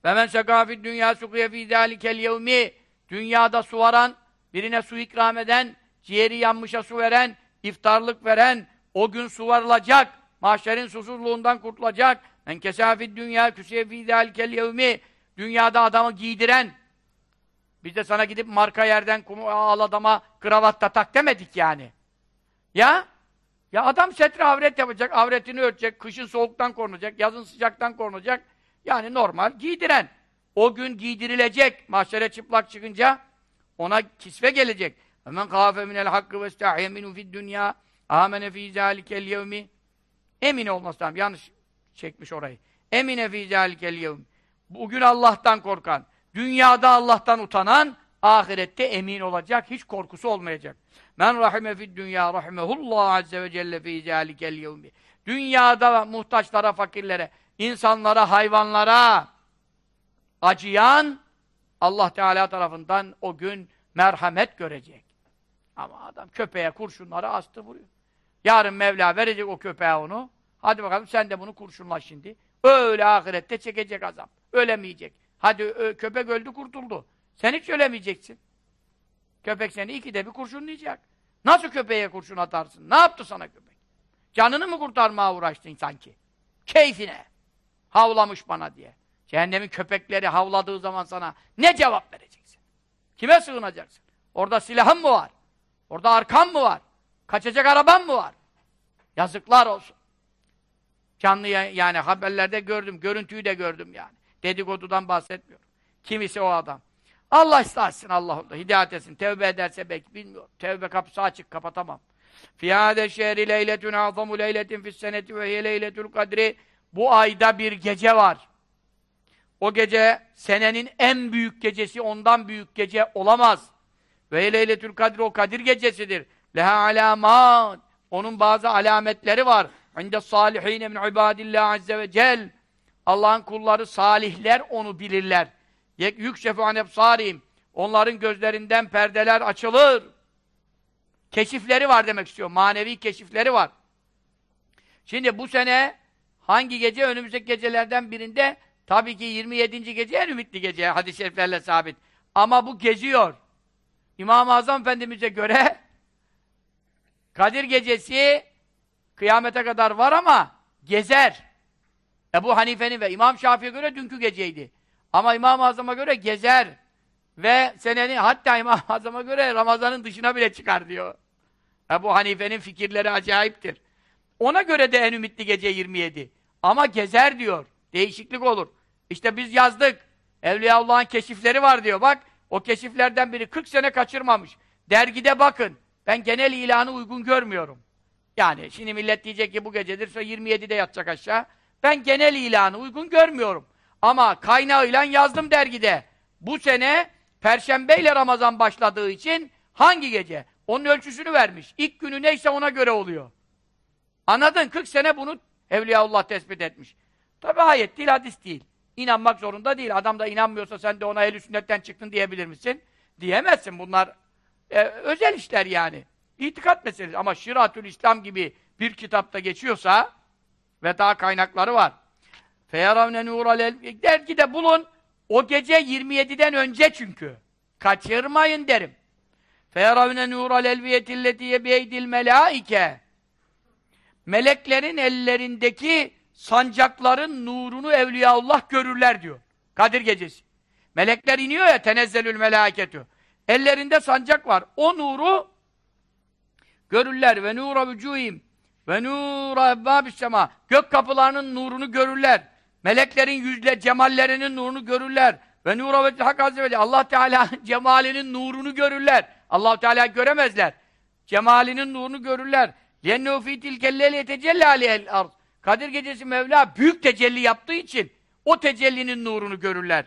Ve men sekâfid dünya sukuye fî zâlikel yevmi Dünyada su varan, birine su ikram eden, ciğeri yanmışa su veren, iftarlık veren, o gün su varılacak, mahşerin susuzluğundan kurtulacak. Men kesâfid dünya küseye fî zâlikel yevmi Dünyada adamı giydiren, biz de sana gidip marka yerden kumu al adama kravat da tak demedik yani. Ya? Ya adam setre avret yapacak, avretini örtecek, kışın soğuktan korunacak, yazın sıcaktan korunacak. Yani normal giydiren. O gün giydirilecek. Mahşere çıplak çıkınca ona kisve gelecek. Hemen kâfe minel hakkı ve istâhiye minhu fid dünya âmene fî zâlikel yevmi Emin olması. Yanlış çekmiş orayı. Emine fî zâlikel Bugün Allah'tan korkan, dünyada Allah'tan utanan, ahirette emin olacak, hiç korkusu olmayacak. Men rahime fid dünya rahimehullah azze ve celle fî zâlikel. Dünyada muhtaçlara, fakirlere, insanlara, hayvanlara acıyan Allah Teala tarafından o gün merhamet görecek. Ama adam köpeğe kurşunları astı vuruyor. Yarın Mevla verecek o köpeğe onu. Hadi bakalım sen de bunu kurşunla şimdi. Öyle ahirette çekecek azap. Ölemeyecek. Hadi köpek öldü kurtuldu. Sen hiç ölemeyeceksin. Köpek seni ikide bir kurşunlayacak. Nasıl köpeğe kurşun atarsın? Ne yaptı sana köpek? Canını mı kurtarmaya uğraştın sanki? Keyfine. Havlamış bana diye. Cehennemin köpekleri havladığı zaman sana ne cevap vereceksin? Kime sığınacaksın? Orada silahın mı var? Orada arkan mı var? Kaçacak araban mı var? Yazıklar olsun. Canlı yani haberlerde gördüm, görüntüyü de gördüm yani. Dedikodudan bahsetmiyorum. Kimisi o adam. Allah ıslah Allah Allah. Hidayet etsin. Tevbe ederse belki bilmiyorum. Tevbe kapısı açık kapatamam. Fiyade şehri leyletun azamu leyletin fis seneti ve hiye leyletül kadri. Bu ayda bir gece var. O gece senenin en büyük gecesi ondan büyük gece olamaz. Ve leyletül kadri o kadir gecesidir. Leha alamat. Onun bazı alametleri var. İnde salihine min ibadillah azze ve cel. Allah'ın kulları salihler onu bilirler. Yükşefu an ebsarim. Onların gözlerinden perdeler açılır. Keşifleri var demek istiyor. Manevi keşifleri var. Şimdi bu sene hangi gece? Önümüzdeki gecelerden birinde tabii ki 27. gece en ümitli gece hadis-i şeriflerle sabit. Ama bu geziyor. İmam-ı Azam Efendimiz'e göre Kadir gecesi kıyamete kadar var ama gezer. Ebu Hanife'nin ve İmam Şafii'ye göre dünkü geceydi. Ama İmam-ı Azam'a göre gezer. Ve senenin hatta İmam-ı Azam'a göre Ramazan'ın dışına bile çıkar diyor. Ebu Hanife'nin fikirleri acayiptir. Ona göre de en ümitli gece 27. Ama gezer diyor. Değişiklik olur. İşte biz yazdık. Evliyaullah'ın keşifleri var diyor. Bak o keşiflerden biri 40 sene kaçırmamış. Dergide bakın. Ben genel ilanı uygun görmüyorum. Yani şimdi millet diyecek ki bu gecedir sonra 27'de yatacak aşağı. Ben genel ilanı uygun görmüyorum. Ama kaynağıyla yazdım dergide. Bu sene Perşembe ile Ramazan başladığı için hangi gece? Onun ölçüsünü vermiş. İlk günü neyse ona göre oluyor. Anladın? 40 sene bunu Evliyaullah tespit etmiş. Tabi ayet değil, hadis değil. İnanmak zorunda değil. Adam da inanmıyorsa sen de ona el sünnetten çıktın diyebilir misin? Diyemezsin. Bunlar e, özel işler yani. İtikat meselesi. Ama Şiratül İslam gibi bir kitapta geçiyorsa ve daha kaynakları var. Feyaravne nural der ki de bulun o gece 27'den önce çünkü. Kaçırmayın derim. Feyaravne nural elviyetilletiye biyeydil melaike Meleklerin ellerindeki sancakların nurunu Evliyaullah görürler diyor. Kadir gecesi. Melekler iniyor ya tenezzelül melâketü. Ellerinde sancak var. O nuru görürler. Ve nura vücuhim ve nura ebbâbis sema. Gök kapılarının nurunu görürler. Meleklerin yüzle cemallerinin nurunu görürler. Ve nura ve hak Allah Teala cemalinin nurunu görürler. Allah Teala göremezler. Cemalinin nurunu görürler. Tilkelleyli yetecellâ aleyhel ard. Kadir gecesi Mevla büyük tecelli yaptığı için o tecellinin nurunu görürler.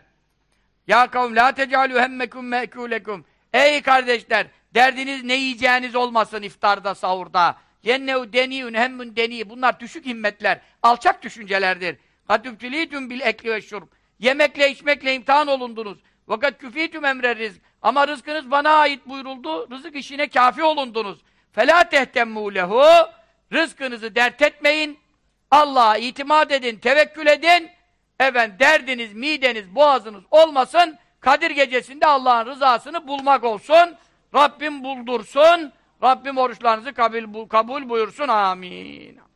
Ya kavm la tecalû hemmekum me'kûlekum. Ey kardeşler, derdiniz ne yiyeceğiniz olmasın iftarda, sahurda. Yennehu deniyun hemmun deni. Bunlar düşük himmetler, alçak düşüncelerdir. Kad übtilîtüm bil ekli ve şurb. Yemekle içmekle imtihan olundunuz. Vakat küfîtüm emre rizk. Ama rızkınız bana ait buyuruldu. Rızık işine kafi olundunuz. Felâ tehtemmû lehu. Rızkınızı dert etmeyin. Allah'a itimat edin, tevekkül edin. Efendim derdiniz, mideniz, boğazınız olmasın. Kadir gecesinde Allah'ın rızasını bulmak olsun. Rabbim buldursun. Rabbim oruçlarınızı kabul, buyursun. Amin.